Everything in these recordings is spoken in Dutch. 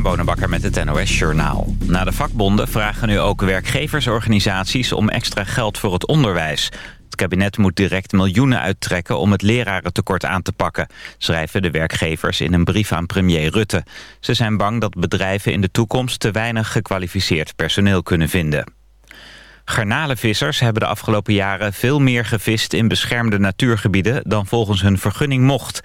Christian Bonenbakker met het NOS Journaal. Na de vakbonden vragen nu ook werkgeversorganisaties om extra geld voor het onderwijs. Het kabinet moet direct miljoenen uittrekken om het lerarentekort aan te pakken, schrijven de werkgevers in een brief aan premier Rutte. Ze zijn bang dat bedrijven in de toekomst te weinig gekwalificeerd personeel kunnen vinden. Garnalenvissers hebben de afgelopen jaren veel meer gevist in beschermde natuurgebieden dan volgens hun vergunning mocht.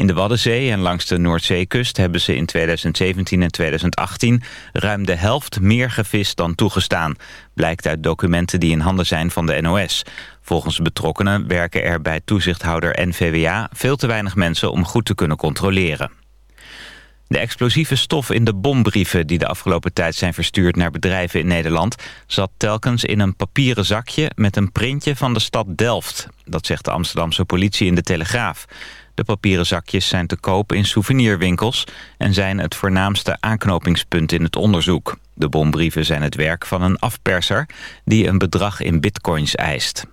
In de Waddenzee en langs de Noordzeekust hebben ze in 2017 en 2018 ruim de helft meer gevist dan toegestaan. Blijkt uit documenten die in handen zijn van de NOS. Volgens betrokkenen werken er bij toezichthouder NVWA veel te weinig mensen om goed te kunnen controleren. De explosieve stof in de bombrieven die de afgelopen tijd zijn verstuurd naar bedrijven in Nederland zat telkens in een papieren zakje met een printje van de stad Delft. Dat zegt de Amsterdamse politie in de Telegraaf. De papieren zakjes zijn te koop in souvenirwinkels... en zijn het voornaamste aanknopingspunt in het onderzoek. De bombrieven zijn het werk van een afperser... die een bedrag in bitcoins eist.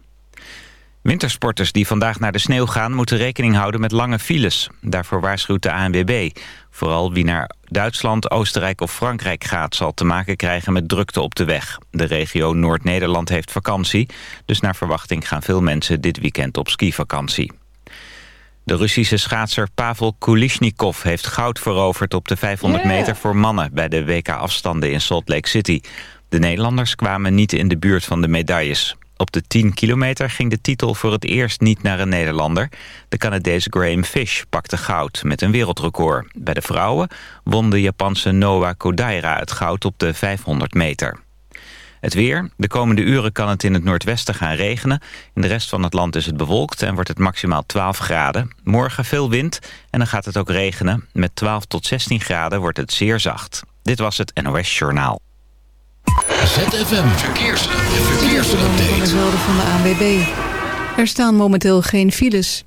Wintersporters die vandaag naar de sneeuw gaan... moeten rekening houden met lange files. Daarvoor waarschuwt de ANWB. Vooral wie naar Duitsland, Oostenrijk of Frankrijk gaat... zal te maken krijgen met drukte op de weg. De regio Noord-Nederland heeft vakantie... dus naar verwachting gaan veel mensen dit weekend op skivakantie. De Russische schaatser Pavel Kulishnikov heeft goud veroverd op de 500 meter voor mannen bij de WK-afstanden in Salt Lake City. De Nederlanders kwamen niet in de buurt van de medailles. Op de 10 kilometer ging de titel voor het eerst niet naar een Nederlander. De Canadese Graham Fish pakte goud met een wereldrecord. Bij de vrouwen won de Japanse Noah Kodaira het goud op de 500 meter. Het weer. De komende uren kan het in het noordwesten gaan regenen. In de rest van het land is het bewolkt en wordt het maximaal 12 graden. Morgen veel wind en dan gaat het ook regenen. Met 12 tot 16 graden wordt het zeer zacht. Dit was het NOS Journaal. ZFM Verkeers. Verkeersupdate. van de ANWB. Er staan momenteel geen files.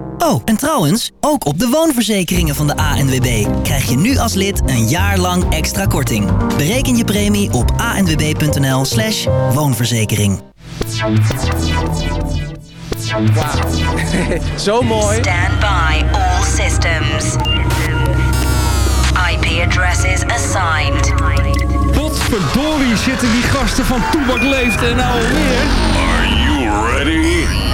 Oh, en trouwens, ook op de woonverzekeringen van de ANWB krijg je nu als lid een jaar lang extra korting. Bereken je premie op anwb.nl slash woonverzekering. Zo mooi. Stand by all systems. IP addresses assigned. Potverdorie zitten die gasten van Toebak Leeft en nou alweer. Are you ready?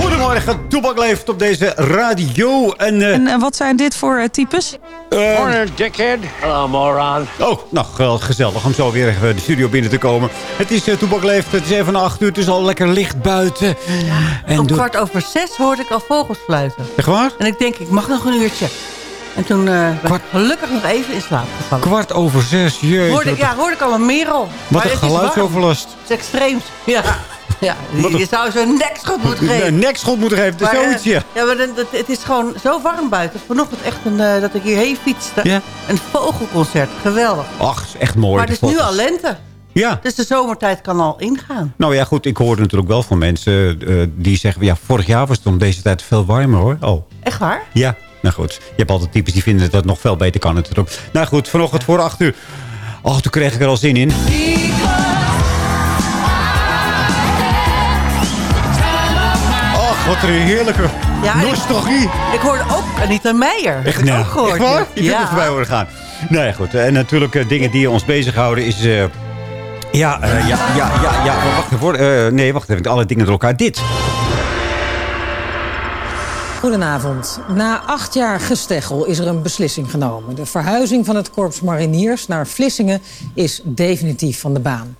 Goedemorgen Goedemorgen, Toebak leeft op deze radio. En, eh, En eh, wat zijn dit voor eh, types? Morning, dickhead. Hello, moron. Oh, nou, wel gezellig om zo weer even de studio binnen te komen. Het is uh, Toebak leeft, het is even na acht uur, het is al lekker licht buiten. En Om kwart over zes hoorde ik al vogels fluiten. Echt waar? En ik denk, ik mag nog een uurtje. En toen eh ben ik gelukkig nog even in slaap gevallen. Kwart over zes, jeetje. Hoorde, ja, hoorde ik al een merel. Wat Maar een geluidsoverlast. Het is extreem. Ja, ja je, zou zo'n nekschot moeten geven. Een nekschot moeten geven, Maar, eh, zoiets, ja. ja, maar dat- het is gewoon zo warm buiten. Vanochtend echt een, eh, dat ik hierheen fietste. Ja. Een vogelconcert, geweldig. Ach, is echt mooi. maar het is nu al lente. Ja. Dus de zomertijd kan al ingaan. Nou ja, goed, ik hoorde natuurlijk wel van mensen eh, die zeggen... ja, vorig jaar was het om deze tijd veel warmer, hoor. Oh, Echt waar? ja. Nou goed, je hebt altijd types die vinden dat het nog veel beter kan natuurlijk. Nou goed, vanochtend voor acht uur. Oh, toen kreeg ik er al zin in. Wat een heerlijke Ja, ik- nostalgie. Ik hoorde ook Anita Meijer. Echt, Heb ik nou, ook gehoord. echt waar? Je kunt ja. er voorbij horen gaan. Nou ja, goed. En natuurlijk eh, dingen die ons bezighouden is... eh, ja, eh, ja, ja, ja, ja. maar Wacht even. eh, nee, wacht even. Alle dingen door elkaar. Dit. Goedenavond. Na acht jaar gesteggel is er een beslissing genomen. De verhuizing van het Korps Mariniers naar Vlissingen is definitief van de baan.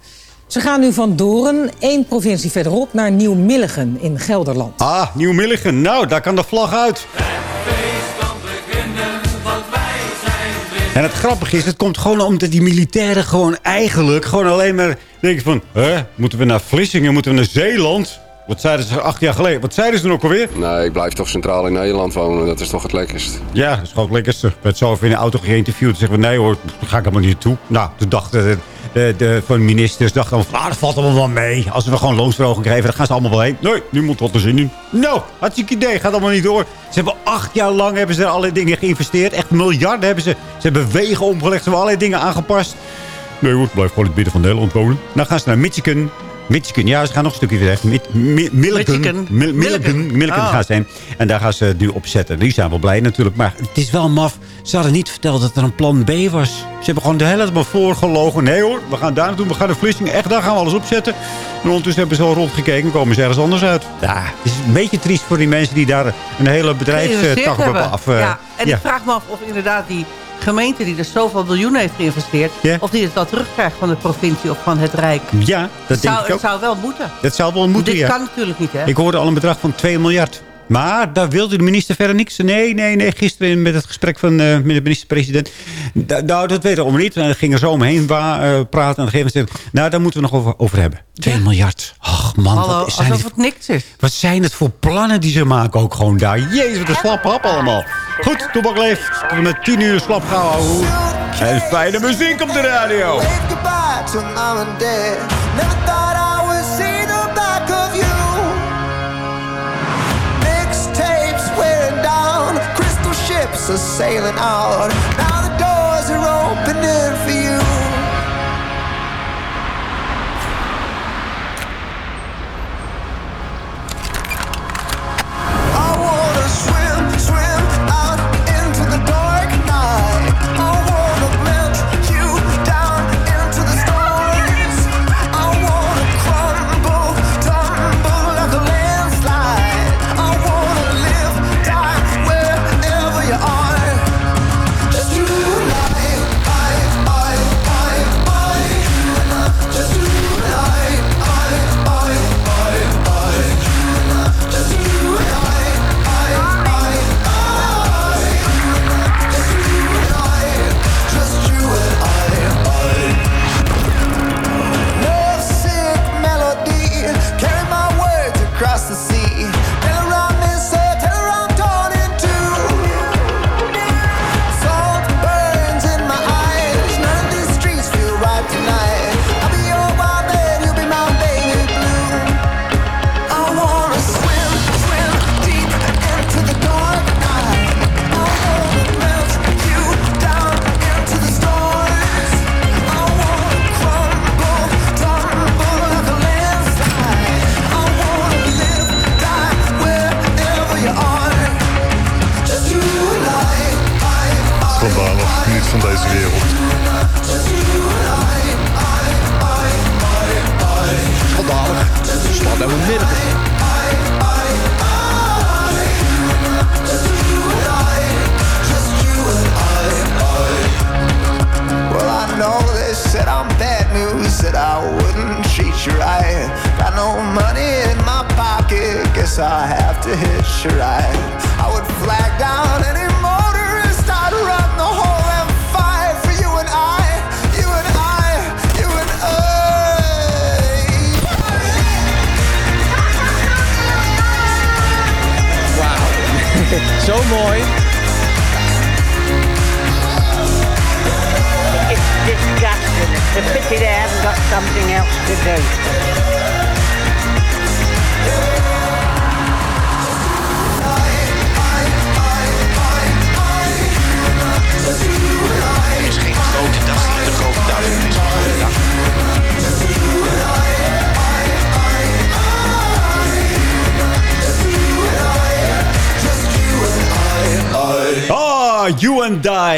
Ze gaan nu van Doren, één provincie verderop, naar Nieuw-Milligen in Gelderland. Ah, Nieuw-Milligen. Nou, daar kan de vlag uit. En het grappige is, het komt gewoon omdat die militairen gewoon eigenlijk gewoon alleen maar denken van... Hè, moeten we naar Vlissingen, moeten we naar Zeeland? Wat zeiden ze acht jaar geleden? Wat zeiden ze toen ook alweer? Nee, ik blijf toch centraal in Nederland wonen. Dat is toch het lekkerst. Ja, dat is gewoon het lekkerste. Ik werd zo even in de auto geïnterviewd. Toen zeggen we, nee hoor, daar ga ik helemaal niet naartoe. Nou, toen dachten de, de, de van ministers, dachten dan, ah, dat valt allemaal wel mee. Als we gewoon loonsverhoging geven, dan gaan ze allemaal wel heen. Nee, niemand had er zin in. Nou, hartstikke idee, gaat allemaal niet door. Ze hebben acht jaar lang hebben ze allerlei dingen geïnvesteerd. Echt miljarden hebben ze. Ze hebben wegen omgelegd, ze hebben allerlei dingen aangepast. Nee ik blijf gewoon in het midden van Nederland wonen. Dan gaan ze naar Michigan. Michigan, ja, ze gaan nog een stukje weg. Mi- Mi- Milligan. Michigan. Mil- Milligan. Milligan Oh. gaan ze heen. En daar gaan ze nu op zetten. Die zijn wel blij natuurlijk. Maar het is wel maf. Ze hadden niet verteld dat er een plan B was. Ze hebben gewoon de hele tijd maar voorgelogen. Nee hoor, we gaan daar naartoe. We gaan naar Vlissingen. Echt, daar gaan we alles opzetten. En ondertussen hebben ze al rondgekeken. en komen ze ergens anders uit. Ja, het is een beetje triest voor die mensen die daar een hele bedrijfstak op hebben af. eh, ja, en ja. ik vraag me af of inderdaad die gemeente die er zoveel miljoenen heeft geïnvesteerd... of die het wel terugkrijgt van de provincie of van het Rijk. Ja, dat denk zou, ik ook. Het zou wel moeten. Dat zou wel moeten, Dit ja. kan natuurlijk niet, hè? Ik hoorde al een bedrag van 2 miljard. Maar daar wilde de minister verder niks. Nee, nee, nee. Gisteren met het gesprek van, eh, met de minister-president. Nou, dat weet ik allemaal niet. En hij ging er zo omheen wa- eh, praten. En op een gegeven moment Nou, daar moeten we nog over, over hebben. 2 miljard. Ach man, Hallo, wat, zijn alsof het, het niks is. wat zijn het voor plannen die ze maken ook gewoon daar. Jezus, wat een slap hap allemaal. Goed, Toebak leeft. Tot met 10 uur slap houden. En fijne muziek op de radio. goodbye to mom and dad. Never are sailing out.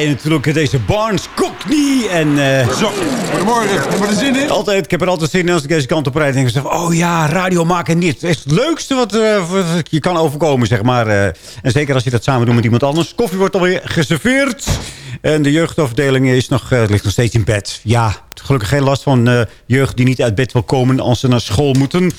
I. Natuurlijk deze Barnes Cockney. En, eh, Zo, goedemorgen. Heb je er zin in? Altijd, ik heb er altijd zin in als ik deze kant op rijd. denk ik oh ja, radio maken niet. Het is het leukste wat, eh, wat je kan overkomen, zeg maar. eh. en zeker als je dat samen doet met iemand anders. Koffie wordt alweer geserveerd. En de jeugdafdeling is nog, eh, ligt nog steeds in bed. Ja, gelukkig geen last van eh, jeugd die niet uit bed wil komen als ze naar school moeten.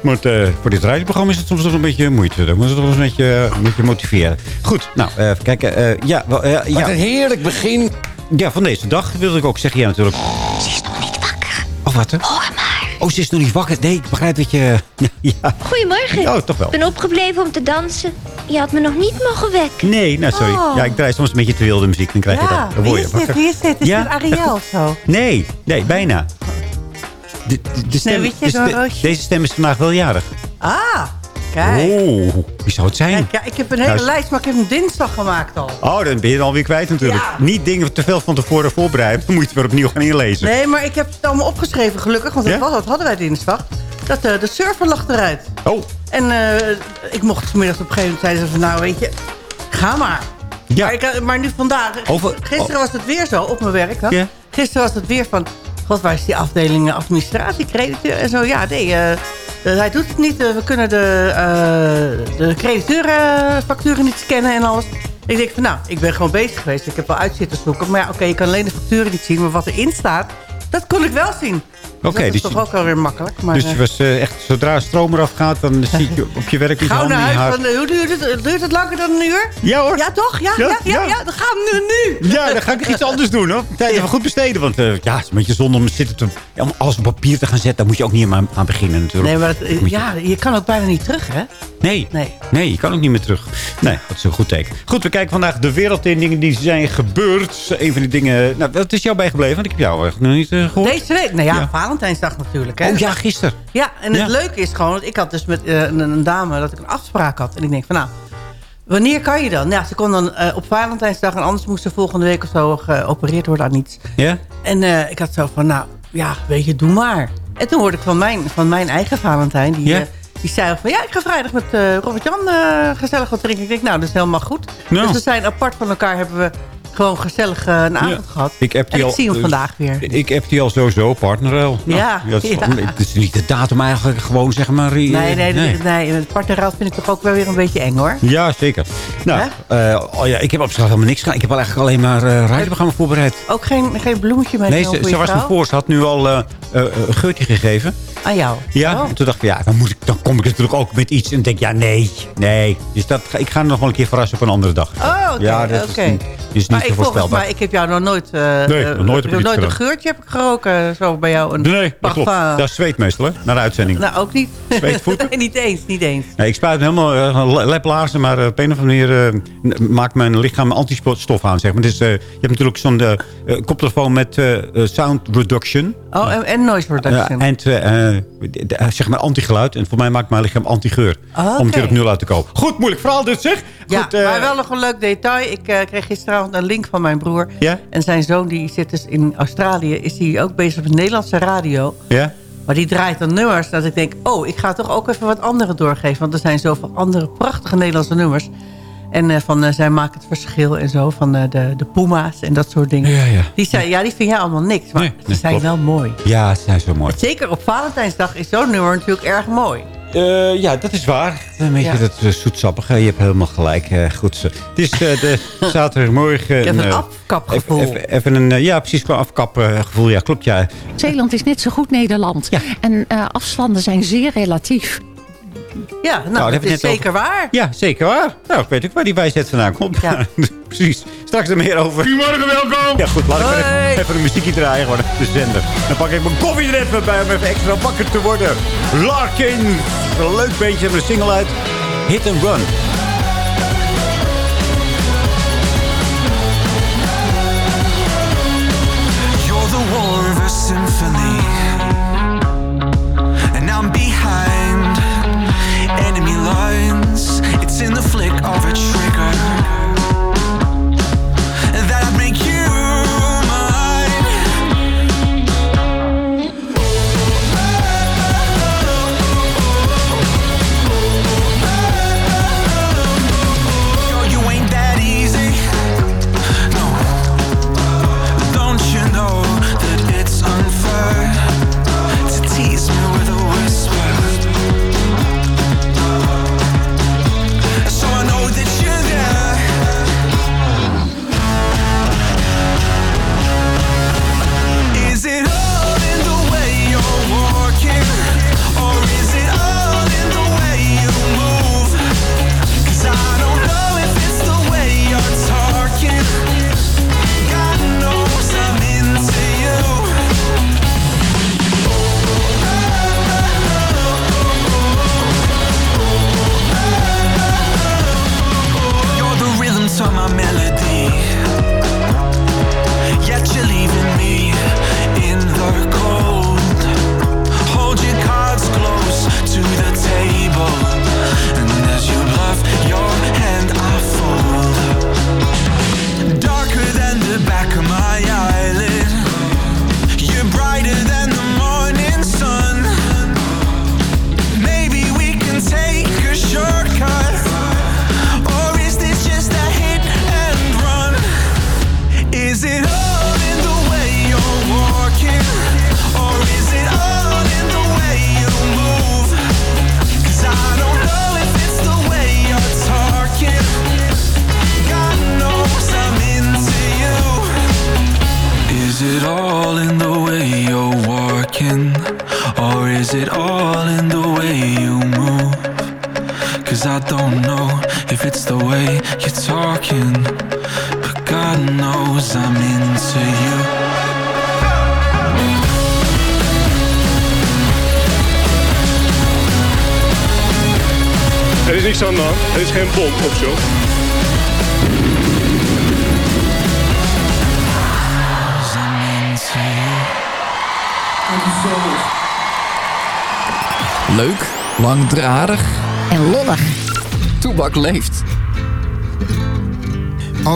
Maar eh, voor dit radioprogramma is het soms nog een beetje moeite. Dan moet het toch een beetje, een beetje motiveren. Goed, nou, eh, even kijken. eh, ja, wel, ja. Wat een heerlijk begin. Ja, van deze dag wilde ik ook zeggen. Ja, natuurlijk. Ze is nog niet wakker. Oh, wat? Hoor maar. Oh, ze is nog niet wakker. Nee, ik begrijp dat je... ja. Goedemorgen. Oh, toch wel. Ik ben opgebleven om te dansen. Je had me nog niet mogen wekken. Nee, nou sorry. Oh. Ja, ik draai soms een beetje te wilde muziek. Dan krijg je Ja, dat. Dan wie is dit? Wie is dit? Is Ja? dit Ariel of zo? Nee, nee, bijna. De, de, de stem, de deze stem is vandaag wel jarig. Ah, kijk. Oh, wie zou het zijn? Kijk, ja, ik heb een hele Nou, lijst, maar ik heb hem dinsdag gemaakt al. Oh, dan ben je het alweer kwijt natuurlijk. Niet dingen te veel van tevoren voorbereiden. Dan moet je het weer opnieuw gaan inlezen. Nee, maar ik heb het allemaal opgeschreven, gelukkig. Want dat, was, dat hadden wij dinsdag. Dat eh, de server lag eruit. Oh. En eh, ik mocht vanmiddag op een gegeven moment zeiden ze van... Nou, weet je, ga maar. Ja. Maar, ik, eh, maar nu vandaag... Over- gisteren oh. was het weer zo, op mijn werk. Ja. Gisteren was het weer van... God, waar is die afdeling administratie, crediteur en zo? Ja, nee, hij doet het niet. We kunnen de, uh, de crediteurenfacturen niet scannen en alles. Ik denk van, nou, ik ben gewoon bezig geweest. Ik heb wel uit zitten zoeken. Maar ja, oké, je kan alleen de facturen niet zien. Maar wat erin staat, dat kon ik wel zien. Dus dat is toch ook alweer makkelijk. Maar, dus eh, je was eh, echt, zodra stroom eraf gaat, dan zie je op je werk Gauw handen naar huis. Van, eh, hoe duurt het? Duurt het langer dan een uur? Ja hoor. Ja, toch? Ja, Ja, ja, ja, ja, dan gaan we nu. Ja, dan ga ik iets anders doen hoor. Tijd even goed besteden. Want eh, ja, het is een beetje zonde om, zitten te, om alles op papier te gaan zetten. Daar moet je ook niet aan, aan beginnen natuurlijk. Nee, maar het, eh, ja, je kan ook bijna niet terug, hè? Nee. Nee. Nee, je kan ook niet meer terug. Nee, dat is een goed teken. Goed, we kijken vandaag de wereld in dingen die zijn gebeurd. Een van die dingen... Nou, wat is jou bijgebleven? Want ik heb jou echt nog niet eh, gehoord. Deze week, nou ja, Ja. Valentijnsdag natuurlijk, hè? Oh ja, gisteren. Ja, en het Ja. leuke is gewoon... Ik had dus met eh, een, een dame dat ik een afspraak had. En ik denk van, nou, wanneer kan je dan? Nou, ze kon dan eh, op Valentijnsdag... en anders moest ze volgende week of zo geopereerd worden aan iets. Ja? En eh, ik had zo van, nou, ja, weet je, doe maar. En toen hoorde ik van mijn, van mijn eigen Valentijn... Die, eh, die zei van, ja, ik ga vrijdag met eh, Robert-Jan eh, gezellig wat drinken. Ik denk, nou, dat is helemaal goed. Nou. Dus we zijn apart van elkaar, hebben we gewoon gezellig eh, een avond gehad. Ik heb die en ik al, zie hem dus- vandaag weer. Ik heb die al sowieso, partnerruil. Nou, Ja, dat is, ja. Het is niet de datum eigenlijk, gewoon zeg maar... Nee, nee, nee. nee het partnerruil vind ik toch ook wel weer een beetje eng, hoor. Ja, zeker. Nou, eh, oh ja, ik heb op zich helemaal niks gedaan. Ik heb al eigenlijk alleen maar eh radioprogramma voorbereid. Ook geen, geen bloemetje mee Nee, ze, ze was me voor. Ze had nu al eh, eh, een geurtje gegeven. Aan jou? Ja, en toen dacht ik, ja, dan, moet ik, dan kom ik natuurlijk ook met iets. En denk ja, nee, nee. Dus dat, ik ga hem nog wel een keer verrassen op een andere dag. Oh, oké, Ja, dat oké. is, niet- is Maar niet ik, voorspelbaar. mij, ik heb jou nog nooit... eh, Nee, eh, nog nooit heb ik iets nooit een geurtje heb ik geroken, zo bij jou. Een Nee, dat klopt. Dat is zweet meestal, hè? Naar de uitzending. Nou, ook niet. Zweetvoeten? nee, niet eens, niet eens. Nee, ik spuit helemaal uh, leplaarzen, maar eh, op een of andere manier eh, maakt mijn lichaam antistof aan. Zeg maar. Dus, eh, je hebt natuurlijk zo'n eh, eh, koptelefoon met eh, eh, sound reduction. Oh, en, en noise Ja, reduction. en eh, eh, zeg maar antigeluid. En voor mij maakt mijn lichaam antigeur. Oh, Om het weer op nul uit te komen. Goed, moeilijk verhaal dit zeg. ja, Goed, eh, maar wel nog een leuk detail. Ik eh, kreeg gisteravond een link van mijn broer. Ja? En zijn zoon, die zit dus in Australië, is hij ook bezig met Nederlandse radio. Ja? Maar die draait dan nummers dat ik denk... oh, ik ga toch ook even wat andere doorgeven. Want er zijn zoveel andere prachtige Nederlandse nummers. En eh, van eh, zij maken het verschil en zo. Van eh, de, de Puma's en dat soort dingen. Ja, ja. Die, zei, ja, die vind jij allemaal niks. Maar Nee, die nee, zijn klopt. wel mooi. Ja, ze zijn zo mooi. Zeker op Valentijnsdag is zo'n nummer natuurlijk erg mooi. Eh, ja, dat is waar. Een beetje Ja. dat uh, zoetsappige. Je hebt helemaal gelijk. eh, goed zo. Het is eh, de zaterdagmorgen. Ik heb een eh, afkapgevoel. Even, even, even een, eh, ja, precies, qua afkapgevoel. Ja, klopt, ja. Zeeland is net zo goed Nederland. En eh, afstanden zijn zeer relatief. Ja, nou, Nou, dat is zeker waar. Ja, zeker waar. Nou, ik weet ook waar die wijsheid vandaan komt. Ja. precies. Straks er meer over. Goedemorgen, welkom. Ja, goed, laat ik even, even een muziekje draaien. Gewoon de zender. Dan pak ik mijn koffie er even bij om even extra wakker te worden. Larkin. Een leuk beetje een single uit. Hit and Run.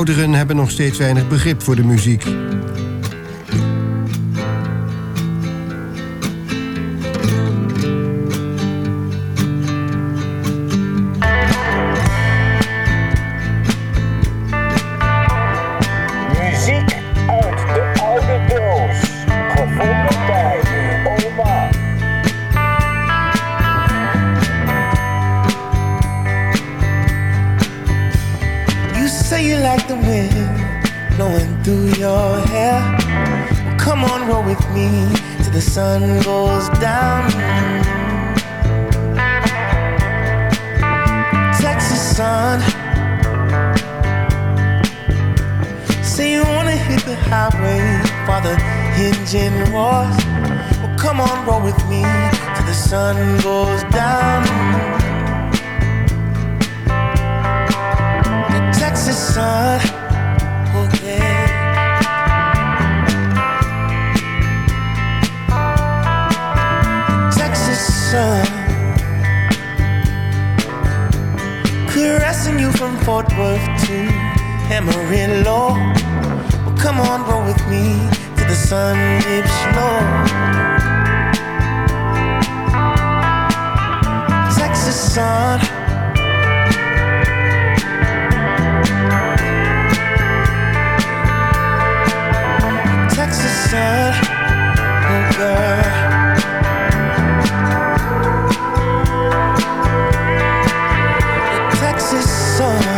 Ouderen hebben nog steeds weinig begrip voor de muziek. For the engine roars. Well, come on, roll with me till the sun goes down. The Texas sun. Oh yeah. Texas sun. Caressing you from Fort Worth to Amarillo come on, roll with me till the sun dips low. Texas sun. Texas sun, oh girl. Texas sun.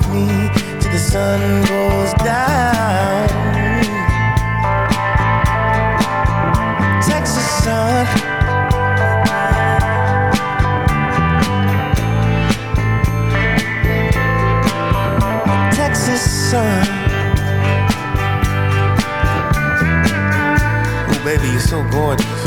With me till the sun goes down. Texas sun. Texas sun. Oh, baby, you're so gorgeous.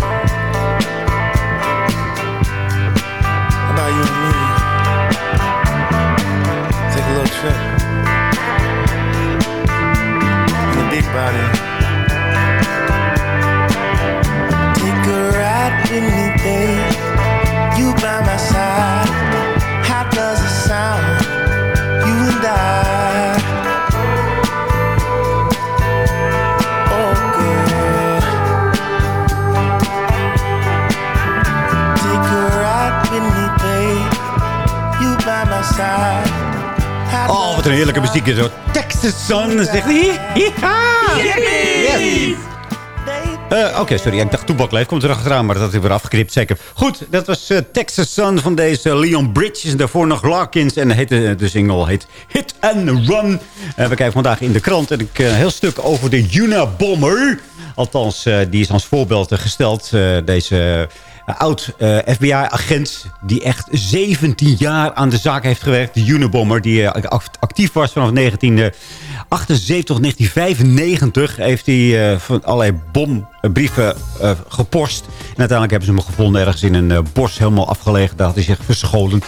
Body. Take a ride with me, babe. You by my side. How does it sound? You and I. Oh, girl. Take a ride with me, babe. You by my side. Oh, wat een heerlijke muziek is. hoor. Texas Sun, zegt hij. Yes. Eh, Oké, sorry. Ik dacht Toebak. Komt er achteraan, maar dat ik weer afgeknipt. Zeker. Goed, dat was eh, Texas Sun van deze Leon Bridges. En daarvoor nog Larkins. En heette, eh, de single heet Hit and Run. We kijken vandaag in de krant. En ik, eh, een heel stuk over de Unabomber. Althans, eh, die is als voorbeeld eh, gesteld. Eh, deze eh, oud eh, FBI-agent die echt 17 jaar aan de zaak heeft gewerkt. De Unabomber, die eh, act- actief was vanaf 1978 tot 1995. Heeft hij eh, van allerlei bombrieven gepost. En uiteindelijk hebben ze hem gevonden ergens in een bos helemaal afgelegen. Daar had hij zich verscholen.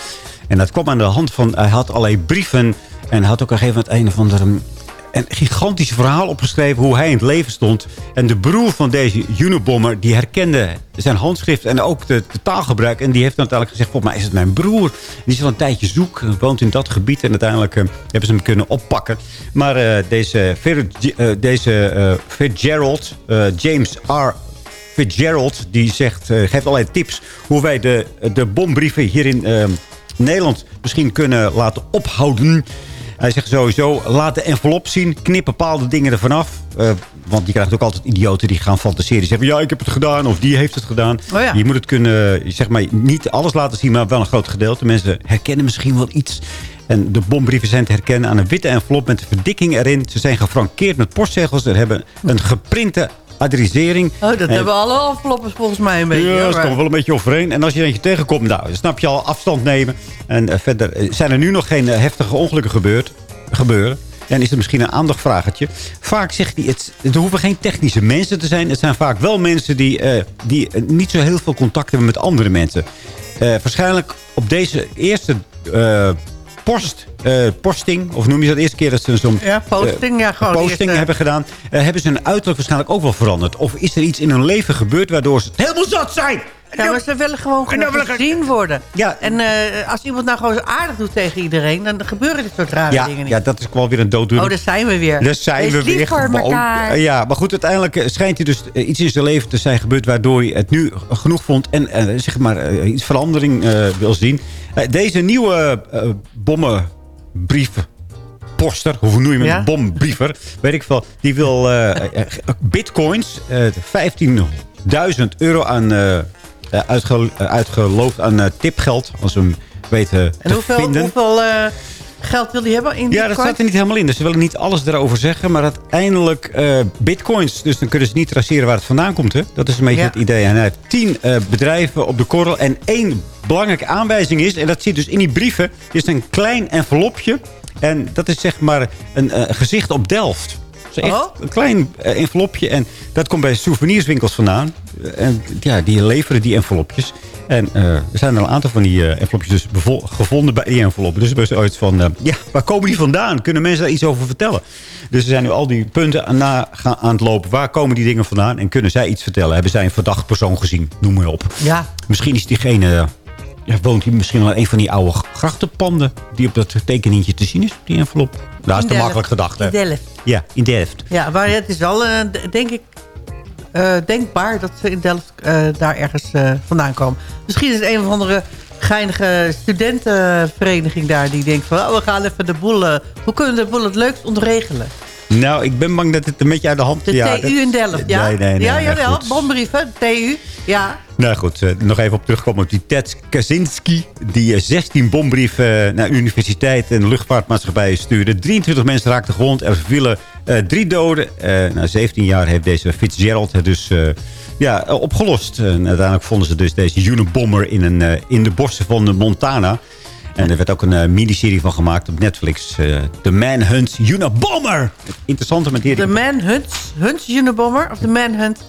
En dat kwam aan de hand van... Hij had allerlei brieven en had ook een gegeven moment een of andere een gigantisch verhaal opgeschreven hoe hij in het leven stond. En de broer van deze Unabomber, die herkende zijn handschrift en ook de, de taalgebruik. En die heeft dan uiteindelijk gezegd, volgens mij is het mijn broer. Die is al een tijdje zoek, woont in dat gebied. En uiteindelijk eh, hebben ze hem kunnen oppakken. Maar eh, deze, Fer- eh, deze Fitzgerald, James R. Fitzgerald, die zegt, geeft allerlei tips hoe wij de, de bombrieven hier in Nederland misschien kunnen laten ophouden. Hij zegt sowieso, laat de envelop zien. Knip bepaalde dingen ervan af. Eh, want je krijgt ook altijd idioten die gaan fantaseren. Die zeggen, ja, ik heb het gedaan. Of die heeft het gedaan. Oh ja. Je moet het kunnen, zeg maar, niet alles laten zien, maar wel een groot gedeelte. Mensen herkennen misschien wel iets. En de bombrieven zijn te herkennen aan een witte envelop met een verdikking erin. Ze zijn gefrankeerd met postzegels. Ze hebben een geprinte adressering. Oh, dat En- hebben alle enveloppers volgens mij een beetje. ja, dat komt wel een beetje overeen. En als je er eentje tegenkomt, nou, dan snap je al afstand nemen. En eh, verder eh, zijn er nu nog geen eh, heftige ongelukken gebeurd, gebeuren. En is er misschien een aandachtvragetje. Vaak zegt hij, het, het hoeven geen technische mensen te zijn. Het zijn vaak wel mensen die, die niet zo heel veel contact hebben met andere mensen. Eh, waarschijnlijk op deze eerste post, eh, posting, of noem je dat de eerste keer dat ze zo'n Ja, posting, ja, gewoon posting eh, hebben gedaan, eh, hebben ze hun uiterlijk waarschijnlijk ook wel veranderd. Of is er iets in hun leven gebeurd waardoor ze helemaal zat zijn? Ja, maar ze willen gewoon gezien worden. Ja. En eh, als iemand nou gewoon aardig doet tegen iedereen... dan gebeuren dit soort rare Ja, dingen niet. ja, dat is wel weer een dooddoener. Oh, daar zijn we weer. Daar zijn Wees we weer. voor gewoon. elkaar. Eh, Ja, maar goed, uiteindelijk eh, schijnt hij dus eh, iets in zijn leven te zijn gebeurd... waardoor hij het nu genoeg vond en eh, zeg maar eh, iets verandering eh, wil zien. Eh, deze nieuwe bommenbrief... Poster, hoe noem je hem? Ja? Bombriever, weet ik veel. Die wil eh, bitcoins, eh 15.000 euro aan, uitge- eh, uitgeloofd aan tipgeld. Als we hem weten En te hoeveel, vinden. hoeveel eh, geld wil hij hebben in Ja, dat staat er niet helemaal in. Dus ze willen niet alles erover zeggen. Maar uiteindelijk eh, bitcoins. Dus dan kunnen ze niet traceren waar het vandaan komt. Hè? Dat is een beetje Ja. het idee. En hij heeft tien eh, bedrijven op de korrel. En één belangrijke aanwijzing is... en dat zit dus in die brieven... is een klein envelopje. En dat is zeg maar een eh, gezicht op Delft. Dus echt Oh. een klein envelopje. En dat komt bij souvenirswinkels vandaan. En ja, die leveren die envelopjes. En eh, er zijn er een aantal van die eh, envelopjes dus gevonden bij die enveloppen. Dus er is ooit van, eh, ja, waar komen die vandaan? Kunnen mensen daar iets over vertellen? Dus er zijn nu al die punten aan, na, gaan, aan het lopen. Waar komen die dingen vandaan? En kunnen zij iets vertellen? Hebben zij een verdacht persoon gezien? Noem maar op. Ja. Misschien is diegene... Ja, woont hij misschien wel in een van die oude grachtenpanden... die op dat tekeningetje te zien is, die envelop. Dat is te makkelijk gedacht, hè? In Delft. Ja, in Delft. Ja, maar het is wel, denk ik, denkbaar dat ze in Delft eh, daar ergens eh, vandaan komen. Misschien is het een of andere geinige studentenvereniging daar. Die denkt van, oh, we gaan even de boel... eh, hoe kunnen we de boel het leukst ontregelen? Nou, ik ben bang dat het een beetje uit de hand... De ja, TU in Delft, ja? Nee, nee, nee. ja, jawel, bombrieven, TU, ja. Nou goed, eh, nog even op terugkomen op die Ted Kaczynski... die eh, 16 bombrieven eh, naar universiteiten en luchtvaartmaatschappijen stuurde. 23 mensen raakten gewond. Er vielen eh, drie doden. Eh, na 17 jaar heeft deze Fitzgerald het dus eh, ja, eh, opgelost. En uiteindelijk vonden ze dus deze Unabomber in, een, eh, in de bossen van de Montana... En er werd ook een eh, miniserie van gemaakt op Netflix. eh The Manhunt Unabomber. Interessante materie. De Manhunt, Hunt Unabomber of de Manhunt?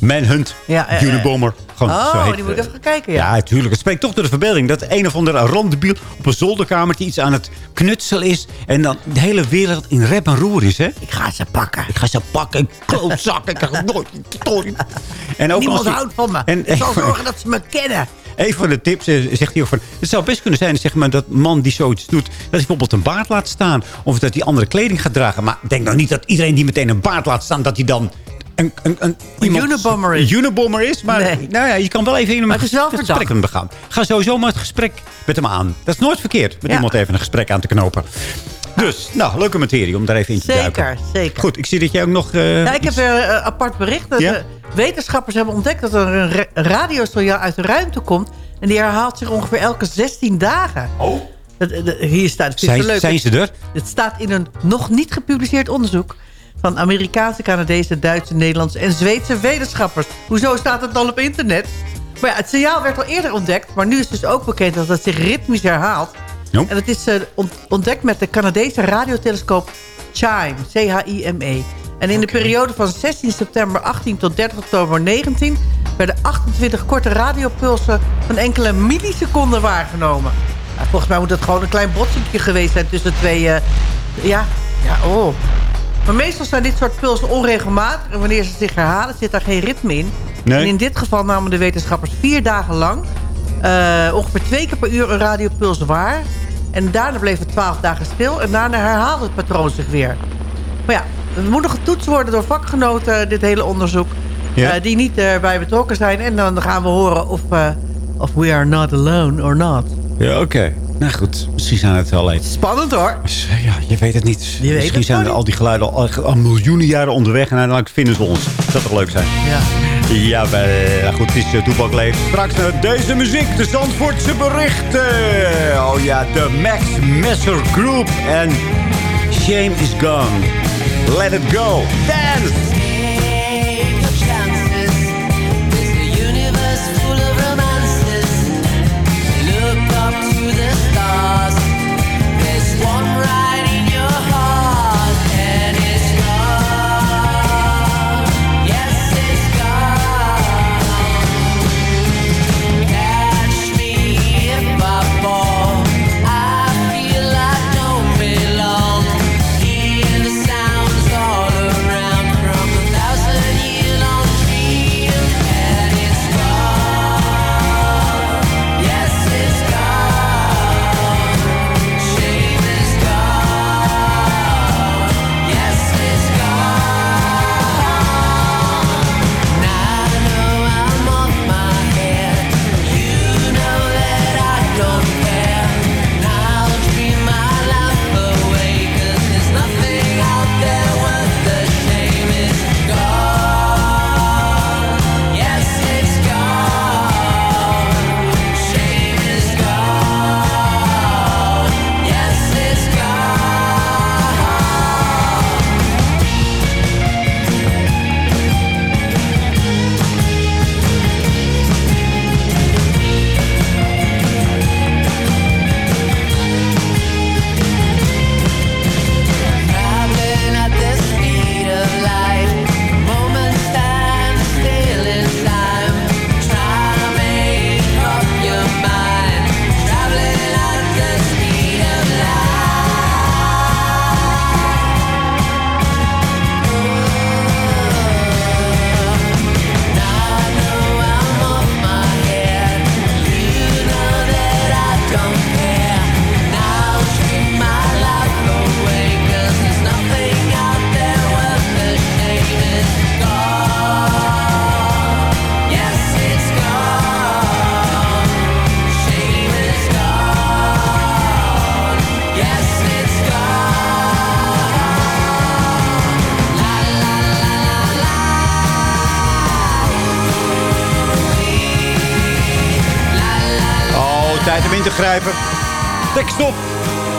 Manhunt Ja, eh. Unabomber. Gewoon, Oh, die moet ik even gaan kijken, ja. Ja, natuurlijk. Het spreekt toch door de verbeelding. Dat een of andere randdebiel op een zolderkamertje iets aan het knutselen is. En dan de hele wereld in rep en roer is, hè? Ik ga ze pakken. Ik ga ze pakken. Ik klootzak. Ik krijg nooit. Sorry. En ook Niemand als je- houdt van me. En- ik zal zorgen dat ze me kennen. Een van de tips zegt hij ook van... Het zou best kunnen zijn zeg maar, dat man die zoiets doet... dat hij bijvoorbeeld een baard laat staan. Of dat hij andere kleding gaat dragen. Maar denk nou niet dat iedereen die meteen een baard laat staan... dat hij dan een, een, een, iemand- Unabomber is. Unabomber is. Maar Nee. nou ja, je kan wel even in een gesprek met hem begaan. Ga sowieso maar het gesprek met hem aan. Dat is nooit verkeerd. Met Ja. iemand even een gesprek aan te knopen. Dus, nou, leuke materie om daar even in te duiken. Zeker, zeker. Goed, ik zie dat jij ook nog... eh, Ja, ik heb weer een apart bericht. Dat Ja? de wetenschappers hebben ontdekt dat er een ra- radiosignaal uit de ruimte komt. En die herhaalt zich ongeveer elke 16 dagen. Oh. Dat, dat- hier staat, het leuk. zijn ze er? Het staat in een nog niet gepubliceerd onderzoek... van Amerikaanse, Canadese, Duitse, Nederlandse en Zweedse wetenschappers. Hoezo staat het dan op internet? Maar ja, het signaal werd al eerder ontdekt... maar nu is dus ook bekend dat het zich ritmisch herhaalt. En het is eh, ont- ontdekt met de Canadese radiotelescoop CHIME, C-H-I-M-E. En in de periode van 16 september 18 tot 30 oktober 19... werden 28 korte radiopulsen van enkele milliseconden waargenomen. Nou, volgens mij moet het gewoon een klein botsingje geweest zijn tussen twee... eh, ja, ja, oh. Maar meestal zijn dit soort pulsen onregelmatig. En wanneer ze zich herhalen, zit daar geen ritme in. Nee. En in dit geval namen de wetenschappers vier dagen lang... eh, ongeveer twee keer per uur een radiopuls waar. En daarna bleef het twaalf dagen stil. En daarna herhaalde het patroon zich weer. Maar ja, het moet nog getoetst worden door vakgenoten, dit hele onderzoek. Ja. eh, die niet erbij betrokken zijn. En dan gaan we horen of, eh, of we are not alone or not. Ja, oké. Nou goed, misschien zijn het wel even. Spannend hoor. Ja, je weet het niet. weet Misschien het zijn er al die geluiden al, al miljoenen jaren onderweg... en uiteindelijk vinden ze ons. Dat zou toch leuk zijn? Ja. Ja, wel, goed, het is uh, Toepak Leeft. Straks naar deze muziek, de Zandvoortse berichten. Oh ja, de Max Messer Group en Shame is Gone. Let it go. Dance!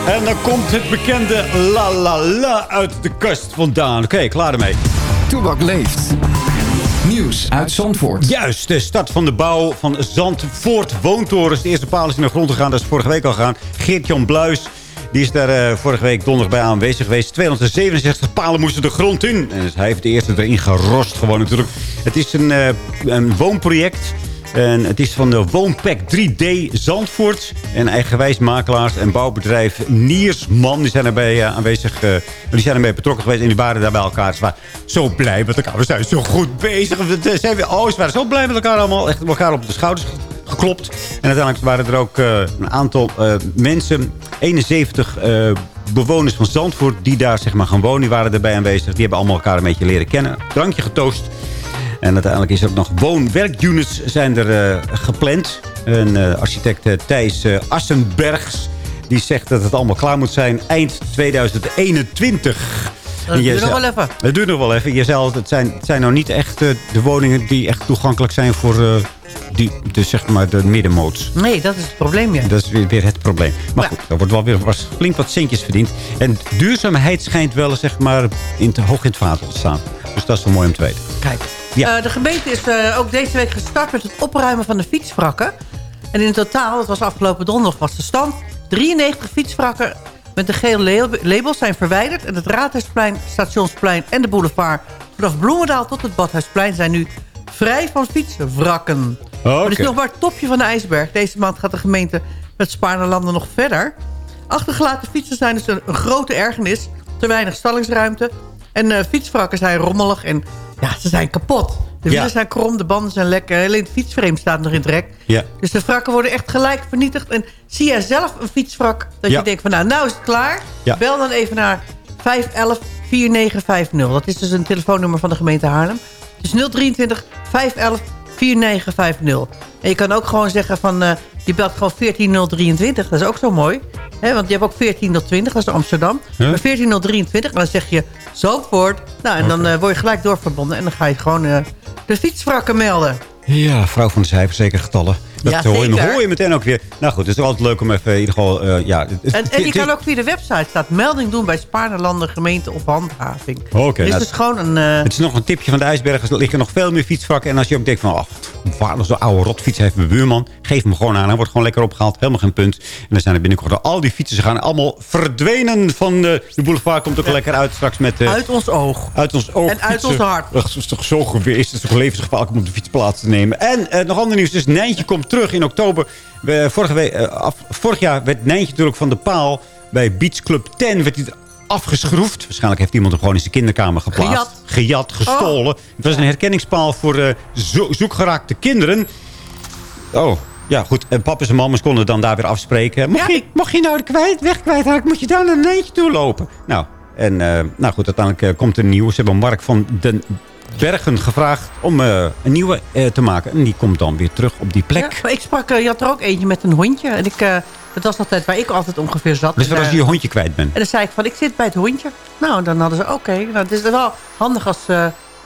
En dan komt het bekende la la la uit de kast vandaan. Oké, klaar ermee. Toebak leeft. Nieuws uit Zandvoort. Juist, de start van de bouw van Zandvoort Woontorens. De eerste paal is in de grond gegaan. Dat is vorige week al gegaan. Geert-Jan Bluis. Die is daar eh, vorige week donderdag bij aanwezig geweest. 267 palen moesten de grond in. En dus hij heeft de eerste erin gerost gewoon natuurlijk. Het is een, eh, een woonproject. En het is van de Woonpack 3D Zandvoort. En eigenwijs makelaars en bouwbedrijf Niersman. Die zijn erbij eh, aanwezig. eh, die zijn ermee betrokken geweest. En die waren daar bij elkaar. Ze waren zo blij met elkaar. We zijn zo goed bezig. We zijn weer, oh, ze waren zo blij met elkaar allemaal. Echt elkaar op de schouders geklopt. En uiteindelijk waren er ook eh, een aantal eh, mensen. 71 eh, bewoners van Zandvoort die daar zeg maar gaan wonen. Die waren erbij aanwezig. Die hebben allemaal elkaar een beetje leren kennen. Drankje getoost. En uiteindelijk is er ook nog woonwerkunits zijn er eh, gepland. En eh, architect eh, Thijs Assenbergs die zegt dat het allemaal klaar moet zijn eind 2021. Dat En jij duurt nog wel even. Het duurt nog wel even. Je zei het zijn, het zijn nou niet echt de woningen die echt toegankelijk zijn voor die, de, zeg maar de middenmoots. Nee, dat is het probleem, ja. Dat is weer, weer het probleem. Maar goed, er wordt wel weer was flink wat centjes verdiend. En duurzaamheid schijnt wel zeg maar, in te, hoog in het vaandel te staan. Dus dat is wel mooi om te weten. Kijk. Ja. Eh, de gemeente is eh, ook deze week gestart met het opruimen van de fietswrakken. En in totaal, dat was afgelopen donderdag, was de stand... 93 fietswrakken met de gele lab- labels zijn verwijderd. En het Raadhuisplein, Stationsplein en de boulevard... vanaf Bloemendaal tot het Badhuisplein zijn nu vrij van fietswrakken. Maar het is nog maar het topje van de ijsberg. Deze maand gaat de gemeente met Spaarne-landen nog verder. Achtergelaten fietsen zijn dus een, een grote ergernis. Te weinig stallingsruimte. En eh, fietswrakken zijn rommelig en ja, ze zijn kapot. De wielen Ja. zijn krom, de banden zijn lek. en Alleen het fietsframe staat nog in het rek. Ja. Dus de wrakken worden echt gelijk vernietigd. En zie jij zelf een fietswrak dat Ja. je denkt van nou, nou is het klaar. Bel dan even naar 511 4950. Dat is dus een telefoonnummer van de gemeente Haarlem. Dus 023 511 4950. En je kan ook gewoon zeggen van... eh, je belt gewoon 14023. Dat is ook zo mooi. Hè, want je hebt ook 14020, dat is Amsterdam. Huh? Maar 14023, en dan zeg je Zandvoort. Nou, en dan eh, word je gelijk doorverbonden. En dan ga je gewoon eh, de fietswrakken melden. Ja, vrouw van de cijfers, zeker getallen. Dat Ja, hoor, je, hoor je meteen ook weer. Nou goed, het is altijd leuk om even in ieder geval... eh, ja, het- En, en je het- kan ook via de website staat melding doen bij Spaarnerlanden, gemeente of handhaving. Oké, Het is nou, dus gewoon een... eh, Het is nog een tipje van de ijsberg. Er liggen nog veel meer fietsvrakken. En als je ook denkt van... Oh, waar zo'n oude rotfiets heeft mijn buurman. Geef hem gewoon aan. Hij wordt gewoon lekker opgehaald. Helemaal geen punt. En dan zijn er binnenkort al die fietsen. Ze gaan allemaal verdwenen van eh, de boulevard. Komt ook lekker uit straks met... uit ons oog. uit ons oog. En uit ons hart. Dat is toch zo geweest. Het is toch levensgevaarlijk om op de fiets plaats te nemen. En nog ander nieuws. Dus Nijntje komt terug in oktober. We, vorige week, eh, af, vorig jaar werd Nijntje natuurlijk van de paal. Bij Beach Club 10 werd hij er afgeschroefd. Waarschijnlijk heeft iemand hem gewoon in zijn kinderkamer geplaatst. Gejat. Gejat, gestolen. Het was een herkenningspaal voor eh, zo- zoekgeraakte kinderen. Oh, ja goed. En papa's en mama's konden dan daar weer afspreken. Mocht, je, mocht je nou de kwijt, weg kwijtraken, moet je daar naar Nijntje toe lopen. Nou, en eh, nou goed, uiteindelijk komt er een nieuwe. Ze hebben Mark van den Bergen gevraagd om eh, een nieuwe eh, te maken. En die komt dan weer terug op die plek. Ja, maar ik sprak, eh, je had er ook eentje met een hondje. En ik, dat was altijd waar ik altijd ongeveer zat. Dus En, als je je hondje kwijt bent. En dan zei ik van, ik zit bij het hondje. Nou, dan hadden ze, oké. Nou, het is wel handig als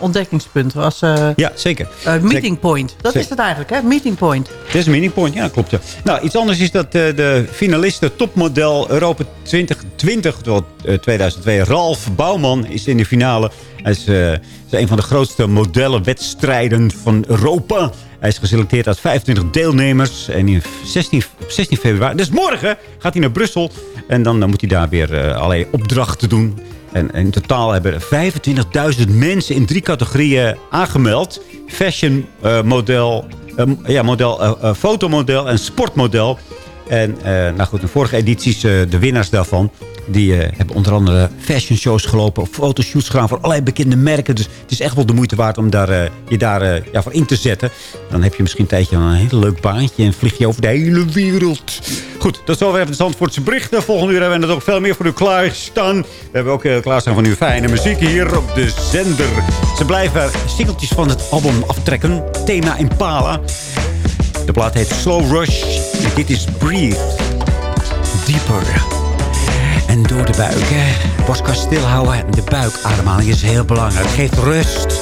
ontdekkingspunt. Als eh, Ja, zeker. eh, meeting point. Dat Zeker. is het eigenlijk, hè? Meeting point. Het is een minipoint, ja, klopt. Ja. Nou, iets anders is dat eh, de finaliste topmodel Europa 2020, terwijl, eh, 2002, Ralf Bouwman is in de finale. Hij is, is een van de grootste modellenwedstrijden van Europa. Hij is geselecteerd uit 25 deelnemers. En in 16, op 16 februari, dus morgen, gaat hij naar Brussel. En dan, dan moet hij daar weer eh, allerlei opdrachten doen. En in totaal hebben er 25.000 mensen in drie categorieën aangemeld. Fashion eh, model, eh, ja, model eh, fotomodel en sportmodel. En eh, nou goed, in vorige edities, eh, de winnaars daarvan... die eh, hebben onder andere fashion shows gelopen... fotoshoots gedaan voor allerlei bekende merken. Dus het is echt wel de moeite waard om daar, je daar ja, voor in te zetten. Dan heb je misschien een tijdje een heel leuk baantje... en vlieg je over de hele wereld. Goed, dat is alweer de Zandvoortse berichten. Volgende uur hebben we nog veel meer voor u klaarstaan. We hebben ook klaarstaan van uw fijne muziek hier op de zender. Ze blijven singeltjes van het album aftrekken. Thema Impala. De plaat heet Slow Rush. Dit is Breathe. Dieper. En door de buik, hè. Borstkas stilhouden. De buikademhaling is heel belangrijk. Geeft rust.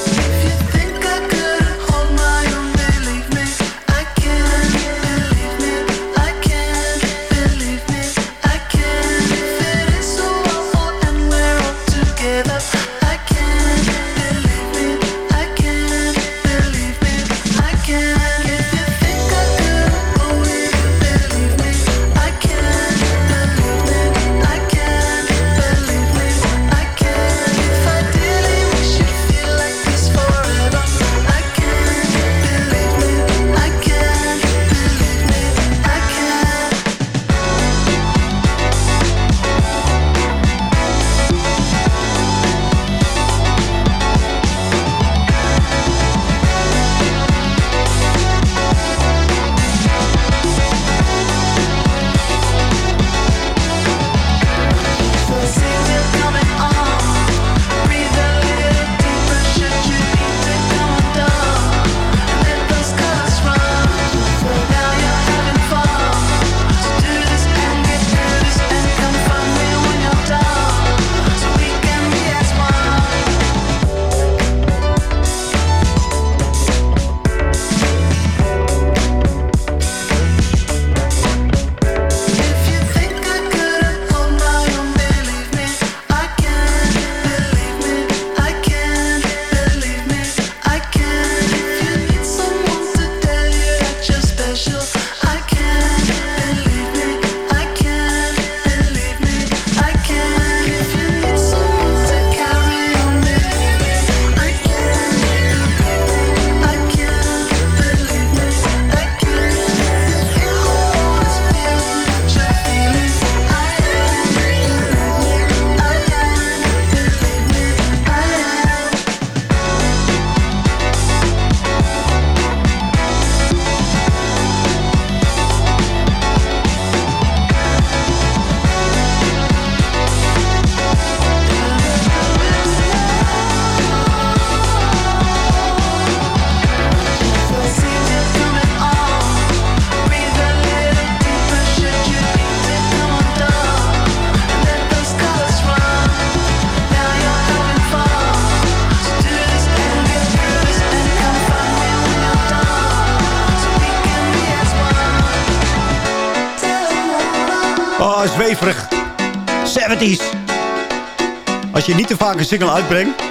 Als je niet te vaak een single uitbrengt,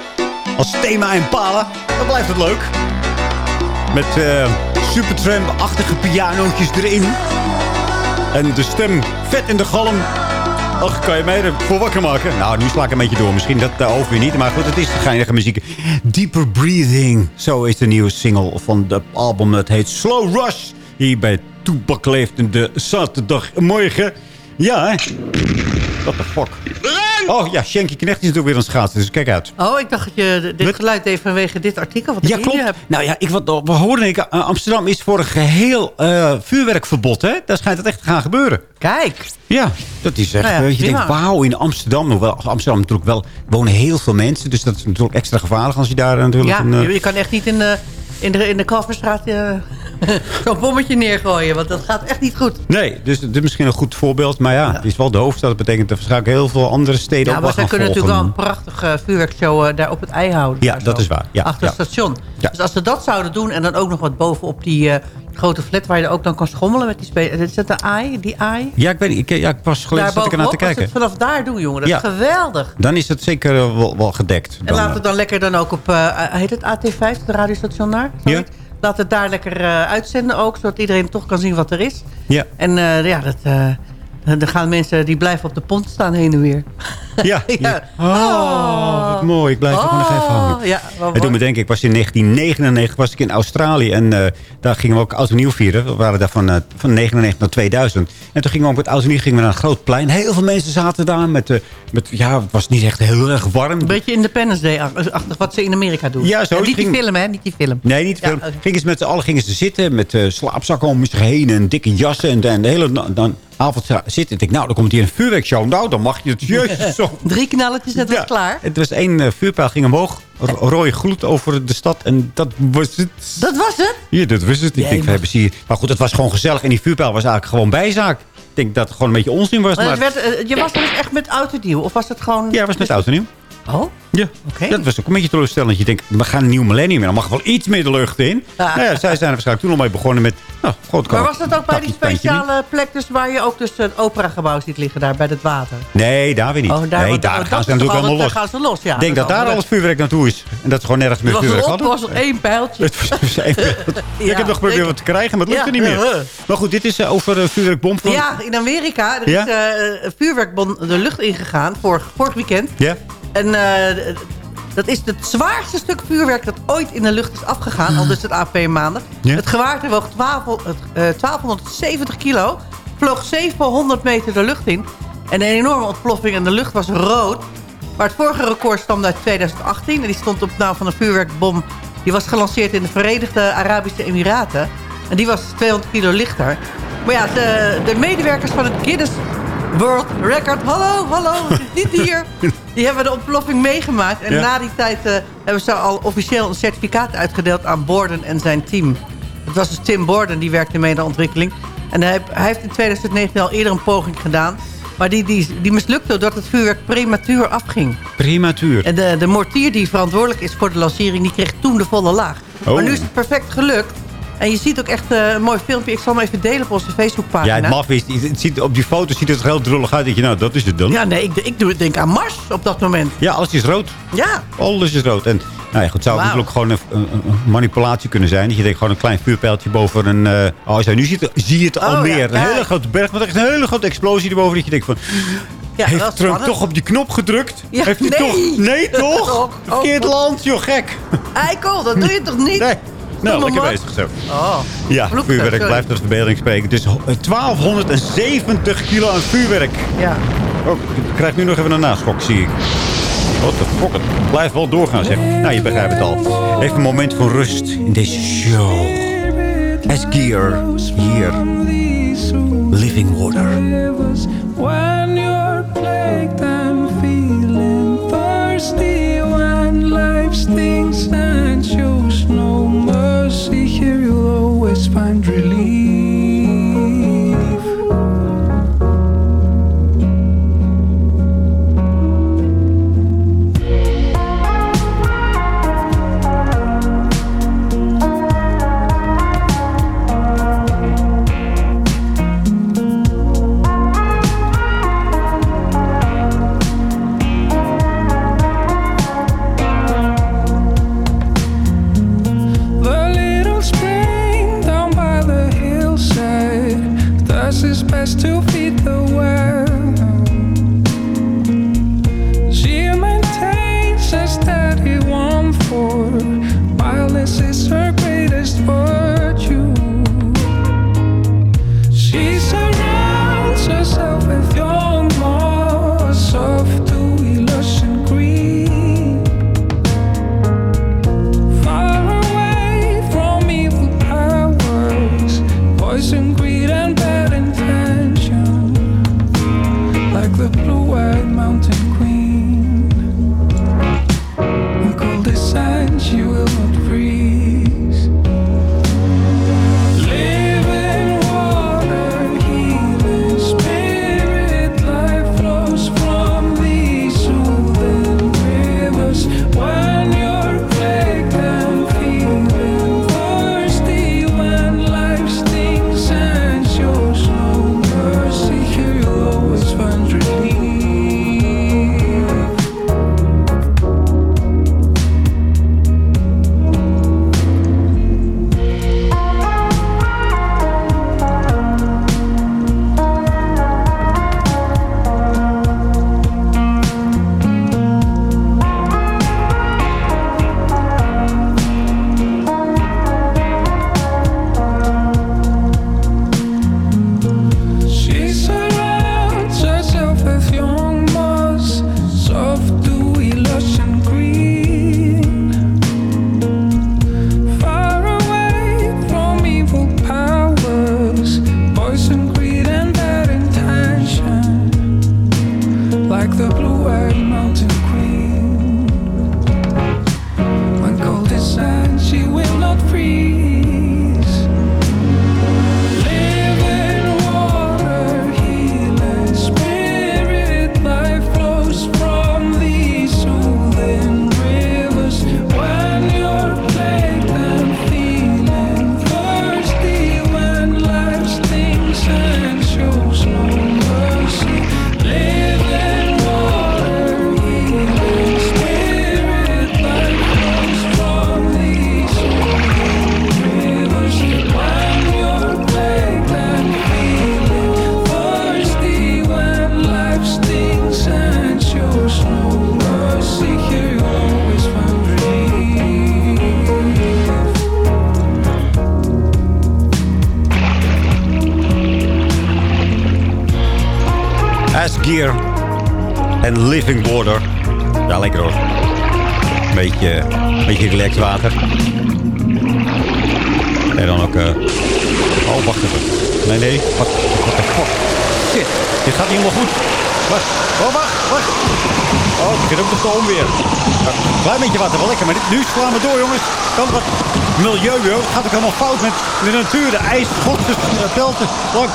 als thema en palen, dan blijft het leuk. Met eh Supertramp-achtige pianootjes erin. En de stem vet in de galm. Ach, kan je mij ervoor wakker maken? Nou, nu sla ik een beetje door. Misschien dat uh, over je niet. Maar goed, het is geinige muziek. Deeper Breathing. Zo is de nieuwe single van de album. Het heet Slow Rush. Hier bij Toebak de zaterdagmorgen. Ja, hè? What the fuck? Oh ja, Shanky Knecht is natuurlijk weer aan het schaatsen. Dus kijk uit. Oh, ik dacht dat je dit geluid deed vanwege dit artikel. Wat ik Ja, hier klopt. heb. Nou ja, ik, wat, we hoorden, ik, eh, Amsterdam is voor een geheel eh, vuurwerkverbod. Hè? Daar schijnt het echt te gaan gebeuren. Kijk. Ja, dat is echt... Nou ja, eh, je prima. denkt, wauw, in Amsterdam. Hoewel, Amsterdam natuurlijk wel wonen heel veel mensen. Dus dat is natuurlijk extra gevaarlijk als je daar natuurlijk... Ja, een, je, kan echt niet in in de, in de Kalverstraat eh, zo'n bommetje neergooien. Want dat gaat echt niet goed. Nee, dus dit is misschien een goed voorbeeld. Maar ja, het is wel de hoofdstad. Dat betekent dat waarschijnlijk heel veel andere steden Ja, ook maar zij gaan kunnen natuurlijk wel een prachtige vuurwerkshow eh, daar op het ei houden. Ja, dat zo. is waar. Ja, Achter ja. het station. Ja. Dus als ze dat zouden doen en dan ook nog wat bovenop die eh, grote flat... waar je ook dan kan schommelen met die spelen. Is dat de ei? Die ei? Ja, ik weet niet. Ik, ja, ik was geleden zat ik ernaar te kijken. het vanaf daar doen, jongen. Dat Ja. is geweldig. Dan is het zeker eh, wel, wel gedekt. En Dan, laat eh, het dan lekker dan ook op, eh, heet het AT5, het radiostation daar? Zoiets? Laat het daar lekker uitzenden ook, zodat iedereen toch kan zien wat er is. Ja. En ja, dat, eh, dan gaan mensen die blijven op de pont staan heen en weer. Ja. ja. Oh, wat mooi. Ik blijf er gewoon nog even hangen. Oh, ja, wel En toen mooi. me denken, ik was in 1999 was ik in Australië. En eh, daar gingen we ook oud en nieuw vieren. We waren daar van, eh, van 99 naar 2000. En toen gingen we ook met oud en nieuw gingen we naar een groot plein. Heel veel mensen zaten daar. Met, eh, met, ja, het was niet echt heel erg warm. Een beetje Independence Day-achtig, wat ze in Amerika doen. Ja, zo. En niet die film, hè? Niet die film. Nee, niet veel. Gingen ze met z'n allen gingen ze zitten met eh, slaapzakken om zich heen en dikke jassen. En, en de hele dan, avond zitten. Ik denk, nou, dan komt hier een vuurwerkshow. Nou, dan mag je het. Jezus, zo. Drie knalletjes, net was klaar. Het was één eh, vuurpijl ging omhoog. ro- Rode gloed over de stad. En dat was het. Dat was het? Ja, dat was het. Ik denk, we hebben ze hier... Maar goed, het was gewoon gezellig. En die vuurpijl was eigenlijk gewoon bijzaak. Ik denk dat het gewoon een beetje onzin was. Maar Maar, het werd, eh, je was er dus echt met oud en nieuw? Of was het gewoon... ja, het was met oud en nieuw. Oh? Ja, dat was ook een beetje teleurstellend. Je denkt, we gaan een nieuw millennium in. Dan mag er wel iets meer de lucht in. Ja. Nou ja, zij zijn er waarschijnlijk toen al mee begonnen met... Nou, groot Maar was dat ook bij die speciale plek dus waar je ook dus het operagebouw ziet liggen, daar bij het water? Nee, daar weer niet. Oh, daar- nee, daar gaan is ze natuurlijk allemaal al- los. daar gaan ze los, ja. Ik denk Dat dat is daar al- al het vuurwerk naartoe is. En dat ze gewoon nergens meer Er vuurwerk er hadden. was één pijltje. Het was één beeld. ik heb nog geprobeerd wat te krijgen, maar het lukte niet meer. Maar goed, dit is eh, over uh, vuurwerkbom. Van... Ja, in Amerika. Er is eh, een vuurwerkbom de lucht ingegaan vorig, vorig weekend. Ja? En eh, dat is het zwaarste stuk vuurwerk dat ooit in de lucht is afgegaan. Al dus het AP maandag. Ja? Het gewaarte woog 12, het, eh, 1270 kilo. Vloog 700 meter de lucht in. En een enorme ontploffing en de lucht was rood. Maar het vorige record stamde uit 2018. En die stond op naam van een vuurwerkbom. Die was gelanceerd in de Verenigde Arabische Emiraten. En die was 200 kilo lichter. Maar ja, de, de medewerkers van het Guinness World Record... Hallo, hallo, het is niet hier. Die hebben de ontploffing meegemaakt. En Ja. na die tijd eh, hebben ze al officieel een certificaat uitgedeeld aan Borden en zijn team. Het was dus Tim Borden, die werkte mee aan de ontwikkeling. En hij, hij heeft in 2019 al eerder een poging gedaan. Maar die, die, die mislukte doordat het vuurwerk prematuur afging. Prematuur. En de, de mortier die verantwoordelijk is voor de lancering... die kreeg toen de volle laag. Oh. Maar nu is het perfect gelukt. En je ziet ook echt eh, een mooi filmpje. Ik zal hem even delen op onze Facebookpagina. Ja, het maf is, het ziet, op die foto ziet het er heel drullig uit. Denk je, nou, dat is het dan. Ja, nee, ik, ik doe, denk aan Mars op dat moment. Ja, alles is rood. Ja. Alles is rood. En nou ja, goed, zou het natuurlijk gewoon een, manipulatie kunnen zijn. Dat je denkt, gewoon een klein vuurpijltje boven een... eh, oh, als je nu ziet, zie je het al Oh, ja, meer. Een hele grote berg, met echt een hele grote explosie erboven. Dat je denkt van... Ja, heeft Trump toch op die knop gedrukt? Ja, heeft hij nee. toch? Nee, toch? Toch? Verkeerd Oh. land, joh, gek. Eikel, dat doe je toch niet? Nee. Nou, lekker bezig zo. Oh. Ja, vuurwerk sorry. blijft tot de verbeelding spreken. Dus ho- eh, 1270 kilo aan vuurwerk. Ja. Oh, ik krijg nu nog even een naschok, zie ik. What the fuck, het blijft wel doorgaan, zeg. Nou, je begrijpt het al. Even een moment van rust in deze show. As Gear, hier. Living Water. When you're plagued and feeling thirsty, when life stings here you'll always find relief. De natuur. De ijs, godse pelten. What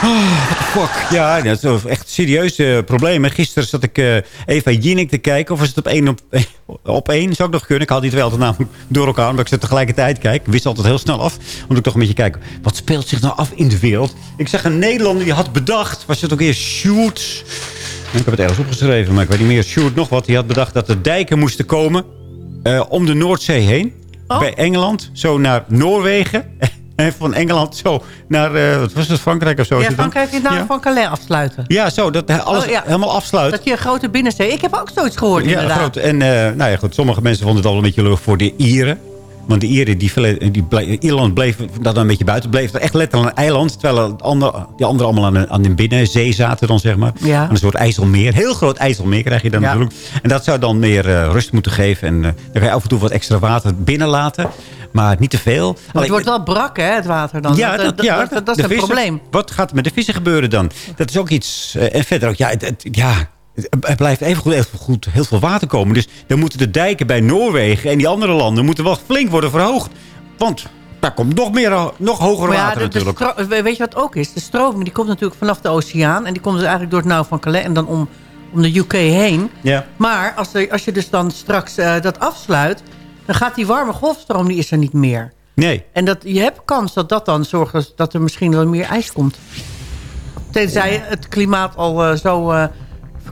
the fuck? Ja, dat is echt serieuze problemen. Gisteren zat ik eh, Eva Jinek te kijken. Of was het op één op, op één? Zou ik nog kunnen. Ik had die twee altijd namelijk door elkaar. Omdat ik ze tegelijkertijd kijk. Ik wist altijd heel snel af. Omdat ik toch een beetje kijk. Wat speelt zich nou af in de wereld? Ik zag een Nederlander die had bedacht. Was het ook weer Shoot? Ik heb het ergens opgeschreven. Maar ik weet niet meer. Shoot nog wat. Die had bedacht dat er dijken moesten komen. eh, om de Noordzee heen. Bij Engeland. Zo naar Noorwegen. En van Engeland zo naar, eh, wat was het, Frankrijk of zo? is Ja? Frankrijk in de naam van Calais afsluiten. Ja, zo, dat hij alles Oh, ja. helemaal afsluit. Dat je een grote binnenzee... Ik heb ook zoiets gehoord, ja, inderdaad. groot. En eh, nou ja, goed, sommige mensen vonden het al een beetje lullig voor de Ieren. Want de Ieren, die, die Ierland bleef dat een beetje buiten. Bleef echt letterlijk een eiland. Terwijl het andere, die anderen allemaal aan de, aan de binnenzee zaten dan, zeg maar. Ja. Aan een soort IJsselmeer. Heel groot IJsselmeer krijg je dan Ja. natuurlijk. En dat zou dan meer eh, rust moeten geven. En eh, dan ga je af en toe wat extra water binnenlaten. Maar niet te veel. Maar het wordt wel brak, hè, het water dan. ja, dat, dat, ja, dat, dat, dat de is een probleem. Wat gaat er met de vissen gebeuren dan? Dat is ook iets. eh, en verder ook, ja, het, het- ja, er blijft even goed, even goed heel veel water komen. Dus dan moeten de dijken bij Noorwegen en die andere landen moeten wel flink worden verhoogd. Want daar komt nog, meer, nog hoger Maar ja, water de- natuurlijk. weet je wat ook is? De stroming die komt natuurlijk vanaf de oceaan. En die komt dus eigenlijk door het nauw van Calais en dan om, om de UK heen. Ja. Maar als, als je dus dan straks eh, dat afsluit... dan gaat die warme golfstroom, die is er niet meer. Nee. En dat, je hebt kans dat dat dan zorgt dat er misschien wel meer ijs komt. Tenzij het klimaat al eh, zo eh,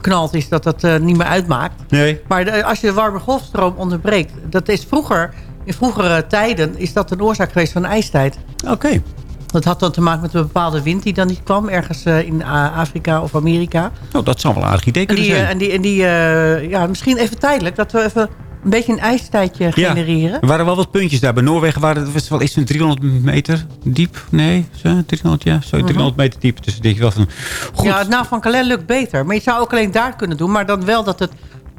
verknald is dat dat eh, niet meer uitmaakt. Nee. Maar de- als je de warme golfstroom onderbreekt... dat is vroeger, in vroegere tijden... is dat een oorzaak geweest van ijstijd. Oké. Dat had dan te maken met een bepaalde wind die dan niet kwam... ergens eh, in A- Afrika of Amerika. Nou, dat zou wel een aardig idee En kunnen die, eh, zijn. en die, en die eh, ja, misschien even tijdelijk... dat we even een beetje een ijstijdje genereren. Er waren wel wat puntjes daar. Bij Noorwegen waren het was wel iets van 300 meter diep. Nee, zo, 300, ja, zo, 300 meter diep. Dus denk je wel van... Goed. Ja, het nou van Calais lukt beter. Maar je zou ook alleen daar kunnen doen. Maar dan wel dat het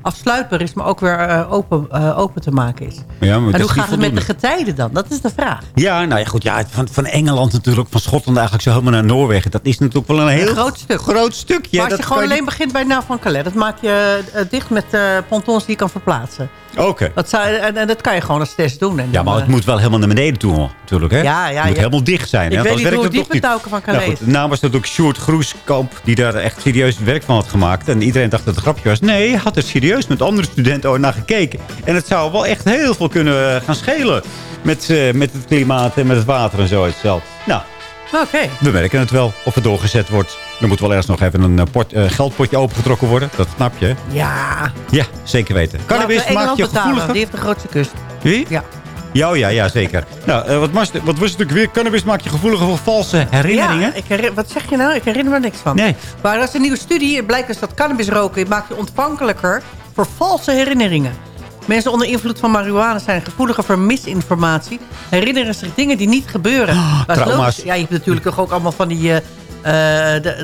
afsluitbaar is, maar ook weer eh, open, eh, open te maken is. Ja, maar en is hoe gaat het met de getijden dan? Dat is de vraag. Ja, nou ja, goed. Ja, van, van Engeland natuurlijk, van Schotland eigenlijk zo helemaal naar Noorwegen. Dat is natuurlijk wel een heel Een groot stuk. groot stukje. maar als Dat je gewoon alleen begint bij Nou van Calais, dat maak je eh, dicht met pontons die je kan verplaatsen. Oké. Dat zou, en, en dat kan je gewoon als test doen. En Ja, dan, maar het eh, moet wel helemaal naar beneden toe, natuurlijk. Hè? Ja, ja, het moet ja. helemaal dicht zijn. Ik hè? weet niet hoe het diep het touwke van Nou Calais goed, de naam was natuurlijk Sjoerd Groeskamp, die daar echt serieus werk van had gemaakt. En iedereen dacht dat het een grapje was. Nee, hij had er serieus met andere studenten naar gekeken. En het zou wel echt heel veel kunnen eh, gaan schelen. Met, eh, met het klimaat en met het water en zo hetzelfde. Nou, Oké. we merken het wel. Of het doorgezet wordt. Er moet wel ergens nog even een eh, eh, geldpotje opengetrokken worden. Dat snap je. hè? Ja. Ja, zeker weten. Cannabis maakt je gevoeliger. Die heeft de grootste kust. Wie? Ja. Ja, oh ja, ja, zeker. Nou, eh, wat, was, het- wat was het ook weer? Cannabis maakt je gevoeliger voor valse herinneringen. Ja, ik herinner, wat zeg je nou? Ik herinner me niks van. Nee. Maar dat is een nieuwe studie. Het blijkt dus dat cannabis roken maakt je ontvankelijker voor valse herinneringen. Mensen onder invloed van marihuana zijn gevoeliger voor misinformatie. Herinneren zich dingen die niet gebeuren. Maar logisch. Ja, je hebt natuurlijk ook allemaal van die...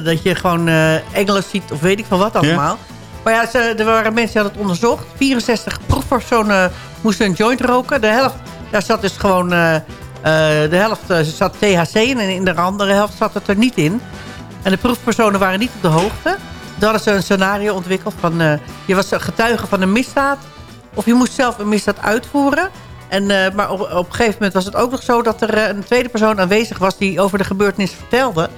dat je gewoon eh, engelen ziet of weet ik van wat allemaal. Maar ja, ze, er waren mensen die hadden het onderzocht. 64 proefpersonen moesten een joint roken. De helft, daar zat dus gewoon... eh, eh, de helft eh, zat THC in en in de andere helft zat het er niet in. En de proefpersonen waren niet op de hoogte. Toen hadden ze een scenario ontwikkeld van... eh, je was getuige van een misdaad... of je moest zelf een misdaad uitvoeren. En, eh, maar op, op een gegeven moment was het ook nog zo... dat er eh, een tweede persoon aanwezig was... die over de gebeurtenis vertelde.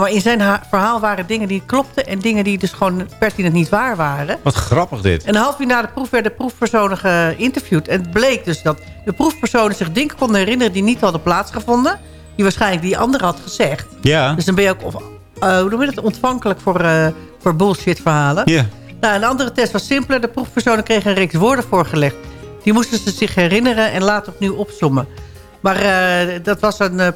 Maar, in zijn ha- verhaal waren dingen die klopten... en dingen die dus gewoon pertinent niet waar waren. Wat grappig dit. En een half uur na de proef werden proefpersonen geïnterviewd. En het bleek dus dat de proefpersonen zich dingen konden herinneren... die niet hadden plaatsgevonden. Die waarschijnlijk die andere had gezegd. Ja. Dus dan ben je ook of, eh, hoe noem je dat, ontvankelijk voor, eh, voor bullshit verhalen. Ja. Nou, een andere test was simpeler. De proefpersonen kregen een reeks woorden voorgelegd. Die moesten ze zich herinneren en later opnieuw opzommen. Maar eh, dat was een,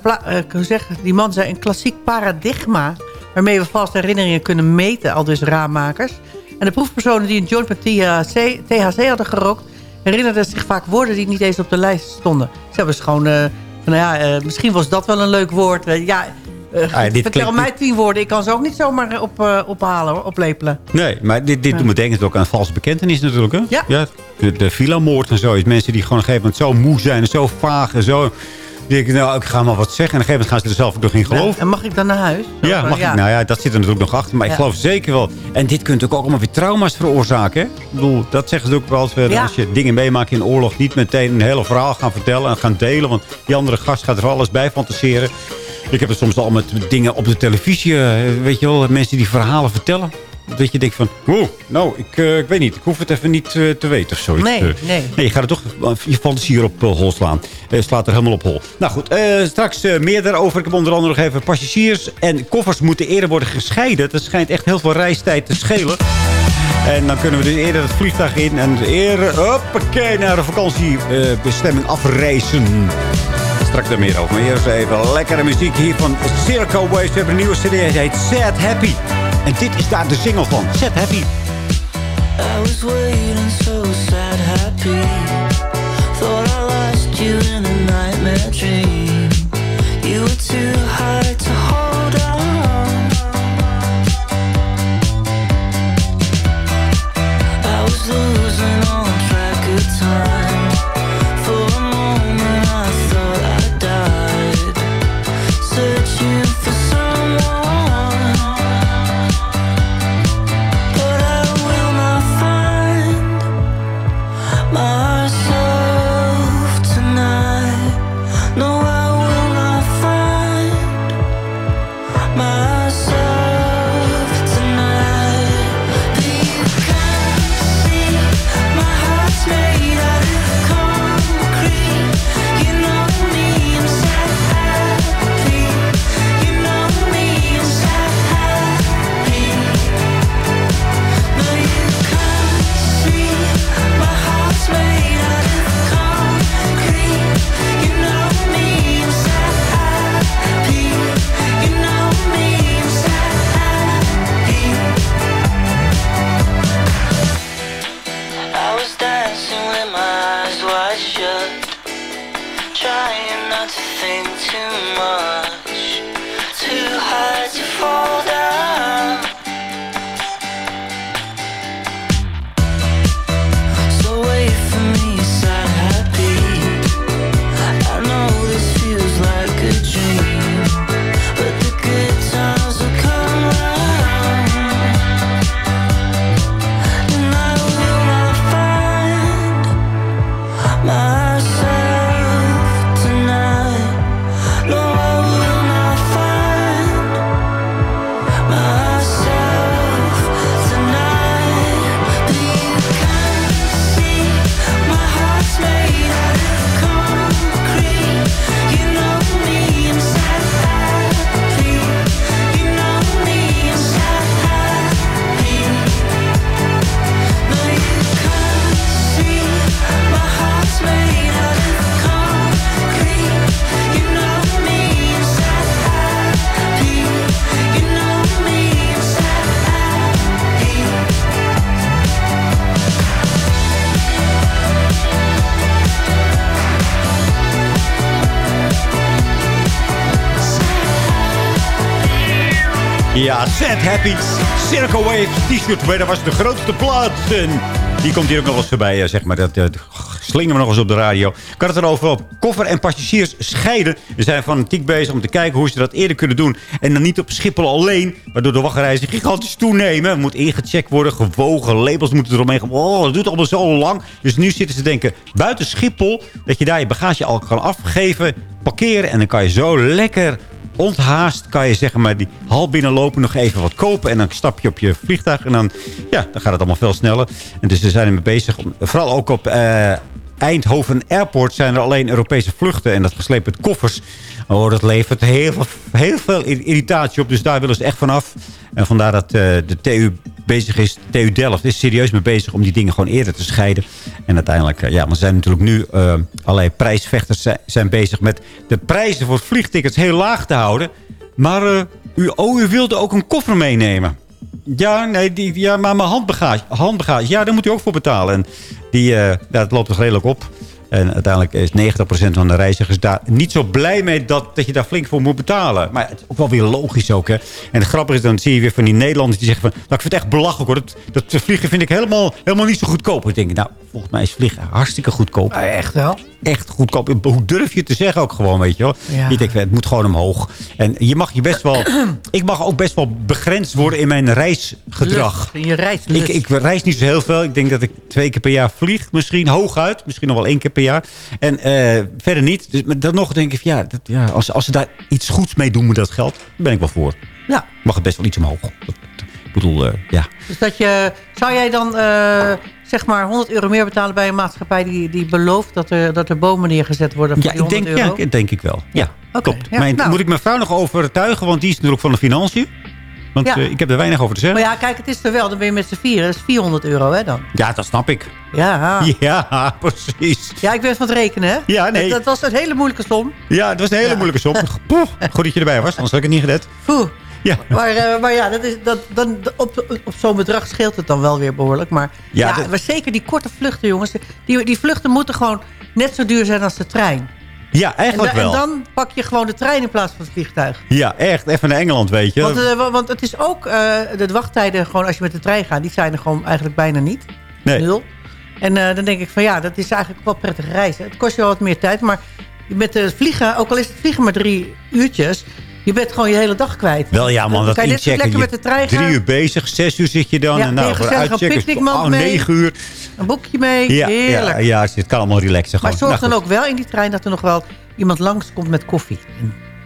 zeg, die man zei een klassiek paradigma... waarmee we valse herinneringen kunnen meten, al dus raammakers. En de proefpersonen die een joint met THC, THC hadden gerookt... herinnerden zich vaak woorden die niet eens op de lijst stonden. Ze hebben dus gewoon... van, ja, misschien was dat wel een leuk woord. Ja, Ah, dit vertel mij tien woorden. Ik kan ze ook niet zomaar op, eh, ophalen, hoor, oplepelen. Nee, maar dit, dit doet me denken ook aan valse bekentenis natuurlijk. Hè? Ja. de, de villa-moord en zo. Mensen die gewoon op een gegeven moment zo moe zijn en zo vaag en zo. Die denken, nou, ik ga maar wat zeggen. En op een gegeven moment gaan ze er zelf ook nog in geloven. En mag ik dan naar huis? Zo Ja, mag ik? Nou ja, dat zit er natuurlijk nog achter. Maar ik Ja. geloof zeker wel. En dit kunt ook allemaal weer trauma's veroorzaken. Hè? Ik bedoel, dat zeggen ze ook wel eens. Ja. Als je dingen meemaakt in oorlog, niet meteen een hele verhaal gaan vertellen en gaan delen. Want die andere gast gaat er alles bij fantaseren. Ik heb het soms al met dingen op de televisie. eh, Weet je wel, mensen die verhalen vertellen. Dat je denkt van, wow, nou, ik, eh, ik weet niet. Ik hoef het even niet eh, te weten of zoiets. Nee, nee. Nee, je gaat er toch je fantasie op hol slaan. Slaat er helemaal op hol. Nou goed, straks meer daarover. Ik heb onder andere nog even passagiers en koffers moeten eerder worden gescheiden. Dat schijnt echt heel veel reistijd te schelen. En dan kunnen we dus eerder het vliegtuig in en eerder, hoppakee, naar een vakantiebestemming afreizen. Straks daar meer over. Maar eerst even lekkere muziek hier van Circo Waves. We hebben een nieuwe cd, die heet Sad Happy. En dit is daar de single van, Sad Happy. I was waiting so sad, happy. Thought I lost you in a nightmare dream. You were too high to hold Ja, Set Happy, Circle Wave, T-shirt. Dat was de grootste plaat. En die komt hier ook nog eens voorbij, eh, zeg maar. Dat, dat slingen we nog eens op de radio. Had het erover op koffer en passagiers scheiden. We zijn fanatiek bezig om te kijken hoe ze dat eerder kunnen doen. En dan niet op Schiphol alleen. Waardoor de wachtreizen gigantisch toenemen. Er moet ingecheckt worden, gewogen. Labels moeten eromheen. Oh, dat duurt allemaal zo lang. Dus nu zitten ze denken, buiten Schiphol... dat je daar je bagage al kan afgeven, parkeren... en dan kan je zo lekker onthaast kan je zeggen maar die hal binnenlopen, nog even wat kopen. En dan stap je op je vliegtuig. En dan, ja, dan gaat het allemaal veel sneller. En dus we zijn ermee bezig. Vooral ook op eh, Eindhoven Airport zijn er alleen Europese vluchten. En dat gesleept met koffers. Oh, dat levert heel veel, irritatie op. Dus daar willen ze echt vanaf. En vandaar dat eh, de TU bezig is. TU Delft is serieus mee bezig om die dingen gewoon eerder te scheiden. En uiteindelijk, eh, ja, maar zijn natuurlijk nu uh, allerlei prijsvechters zijn, bezig met de prijzen voor vliegtickets heel laag te houden. Maar u, oh, wilde ook een koffer meenemen. Ja, nee, die, ja, maar mijn handbagage, handbagage, ja, daar moet u ook voor betalen. En die, dat loopt toch redelijk op. En uiteindelijk is 90% van de reizigers daar niet zo blij mee dat, dat je daar flink voor moet betalen. Maar het is ook wel weer logisch ook. Hè? En het grappige is, dan zie je weer van die Nederlanders die zeggen van... Nou, ik vind het echt belachelijk hoor. Dat, dat vliegen vind ik helemaal, helemaal niet zo goedkoop. Ik denk, nou, volgens mij is vliegen hartstikke goedkoop. Ja, echt wel? Echt goedkoop. Hoe durf je het te zeggen ook gewoon, weet je wel? Ja. Je denkt, het moet gewoon omhoog. En je mag je best wel... ik mag ook best wel begrensd worden in mijn reisgedrag. Lust, je reis, ik, ik reis niet zo heel veel. Ik denk dat ik twee keer per jaar vlieg. Misschien hooguit. Misschien nog wel één keer per jaar. En uh, verder niet. Dus maar dan nog denk ik, ja, dat, ja als, als ze daar iets goeds mee doen met dat geld... dan ben ik wel voor. Ja. Mag het best wel iets omhoog. Ik bedoel, uh, ja. Dus dat je... Zou jij dan... Uh, zeg maar 100 euro meer betalen bij een maatschappij die, die belooft dat er, dat er bomen neergezet worden voor ja, ik denk, euro? Ja, denk ik wel. Ja, ja. Okay, klopt. ja, maar nou. moet ik mijn vrouw nog overtuigen, want die is natuurlijk van de financiën. Want Ja. uh, ik heb er weinig over te zeggen. Maar ja, kijk, het is er wel. Dan ben je met z'n vieren. Dat is 400 euro, hè, dan? Ja, dat snap ik. Ja. Ja, precies. Ja, ik ben van het rekenen, hè? Ja, nee. Dat, dat was een hele moeilijke som. Ja, het was een hele moeilijke som. Poeh, goed dat je erbij was, anders had ik het niet gered. Poeh. Ja. Maar, uh, maar ja, dat is, dat, dan, op, op zo'n bedrag scheelt het dan wel weer behoorlijk. Maar Ja, ja, dat- maar zeker die korte vluchten, jongens. Die, die vluchten moeten gewoon net zo duur zijn als de trein. Ja, En, eigenlijk en wel. dan pak je gewoon de trein in plaats van het vliegtuig. Ja, echt. Even naar Engeland, weet je. Want, eh, wa- want het is ook, eh, de wachttijden gewoon als je met de trein gaat, die zijn er gewoon eigenlijk bijna niet. Nee. Nul. En eh, dan denk ik van ja, dat is eigenlijk wel prettig reizen. Het kost je wel wat meer tijd, maar met het vliegen, ook al is het vliegen maar drie uurtjes, je bent gewoon je hele dag kwijt. Wel ja, man, Dan dat kan je net lekker met de trein Drie uur bezig, zes uur zit je dan. Ja, en nou, voor een uitchecken picknickmand oh, mee. negen uur. Een boekje mee, Ja, heerlijk. ja, ja, het kan allemaal relaxen. maar gewoon. zorg Nou, dan ook wel in die trein dat er nog wel iemand langskomt met koffie.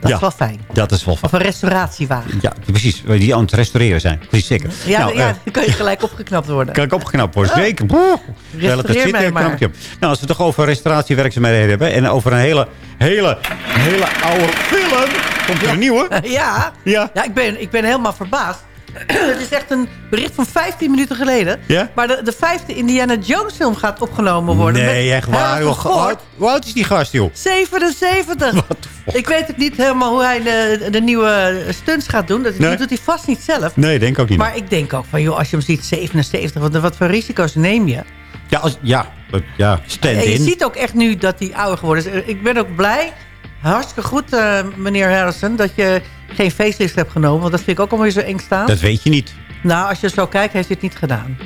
Dat Ja, is wel fijn. Dat is wel Of fijn. een restauratiewagen. Ja, precies. Die aan het restaureren zijn. Precies, zeker. Ja, Nou, ja eh, dan kan je gelijk opgeknapt worden. Kan ik opgeknapt worden? Oh. Zeker. Er Restaureer zit, mij maar. Nou, als we het toch over restauratiewerkzaamheden hebben... en over een hele, hele, hele oude film... komt er een nieuwe. Ja, Ja. ja ik, ben, ik ben helemaal verbaasd. Het is echt een bericht van 15 minuten geleden. Ja? Maar de, de vijfde Indiana Jones film gaat opgenomen worden. Nee, echt waar. Hoe oud- is die gast, joh? 77. Ik weet het niet helemaal hoe hij de, de nieuwe stunts gaat doen. Dat, Nee. dat doet hij vast niet zelf. Nee, denk ook niet. Maar ik denk ook van, joh, als je hem ziet 77, wat, wat voor risico's neem je? Ja, als, ja, ja En je stand-in. ziet ook echt nu dat hij ouder geworden is. Ik ben ook blij, hartstikke goed, eh, meneer Harrison, dat je geen facelift hebt genomen. Want dat vind ik ook alweer zo eng staan. Dat weet je niet. Nou, als je zo kijkt, heeft hij het niet gedaan.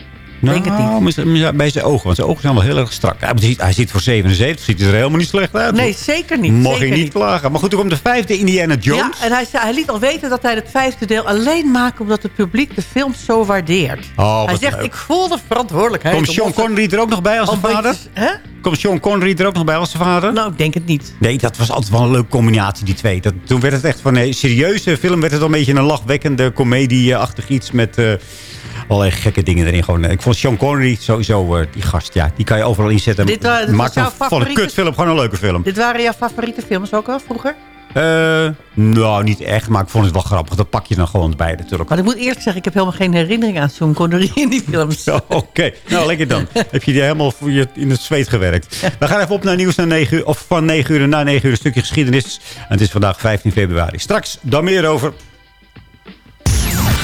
Nou, Denk het niet. bij zijn ogen. Want zijn ogen zijn wel heel erg strak. Hij ziet, hij ziet voor 77, ziet hij er helemaal niet slecht uit. Nee, zeker niet. Mag zeker je niet klagen. Maar goed, er komt de vijfde Indiana Jones. Ja, en hij, hij liet al weten dat hij het vijfde deel alleen maakt... omdat het publiek de film zo waardeert. Oh, hij zegt, leuk. ik voel de verantwoordelijkheid. Komt om Sean Connery er ook nog bij als zijn vader? Hè? Komt Sean Connery er ook nog bij als zijn vader? Nou, ik denk het niet. Nee, dat was altijd wel een leuke combinatie, die twee. Dat, toen werd het echt van een serieuze film... werd het wel een beetje een lachwekkende comedie-achtig iets... met eh, allerlei gekke dingen erin. Gewoon, ik vond Sean Connery sowieso, eh, die gast, ja, die kan je overal inzetten. Dit, eh, dit was Maakt van een kutfilm gewoon een leuke film. Dit waren jouw favoriete films ook al vroeger? Eh, nou, niet echt, maar ik vond het wel grappig. Dat pak je dan gewoon bij natuurlijk. Maar ik moet eerst zeggen, ik heb helemaal geen herinnering aan Sean Connery in die films. Oké, nou lekker dan. Heb je die helemaal voor je in het zweet gewerkt. We gaan even op naar nieuws naar 9 uur, of van 9 uur naar 9 uur een stukje geschiedenis. En het is vandaag 15 februari. Straks dan meer over.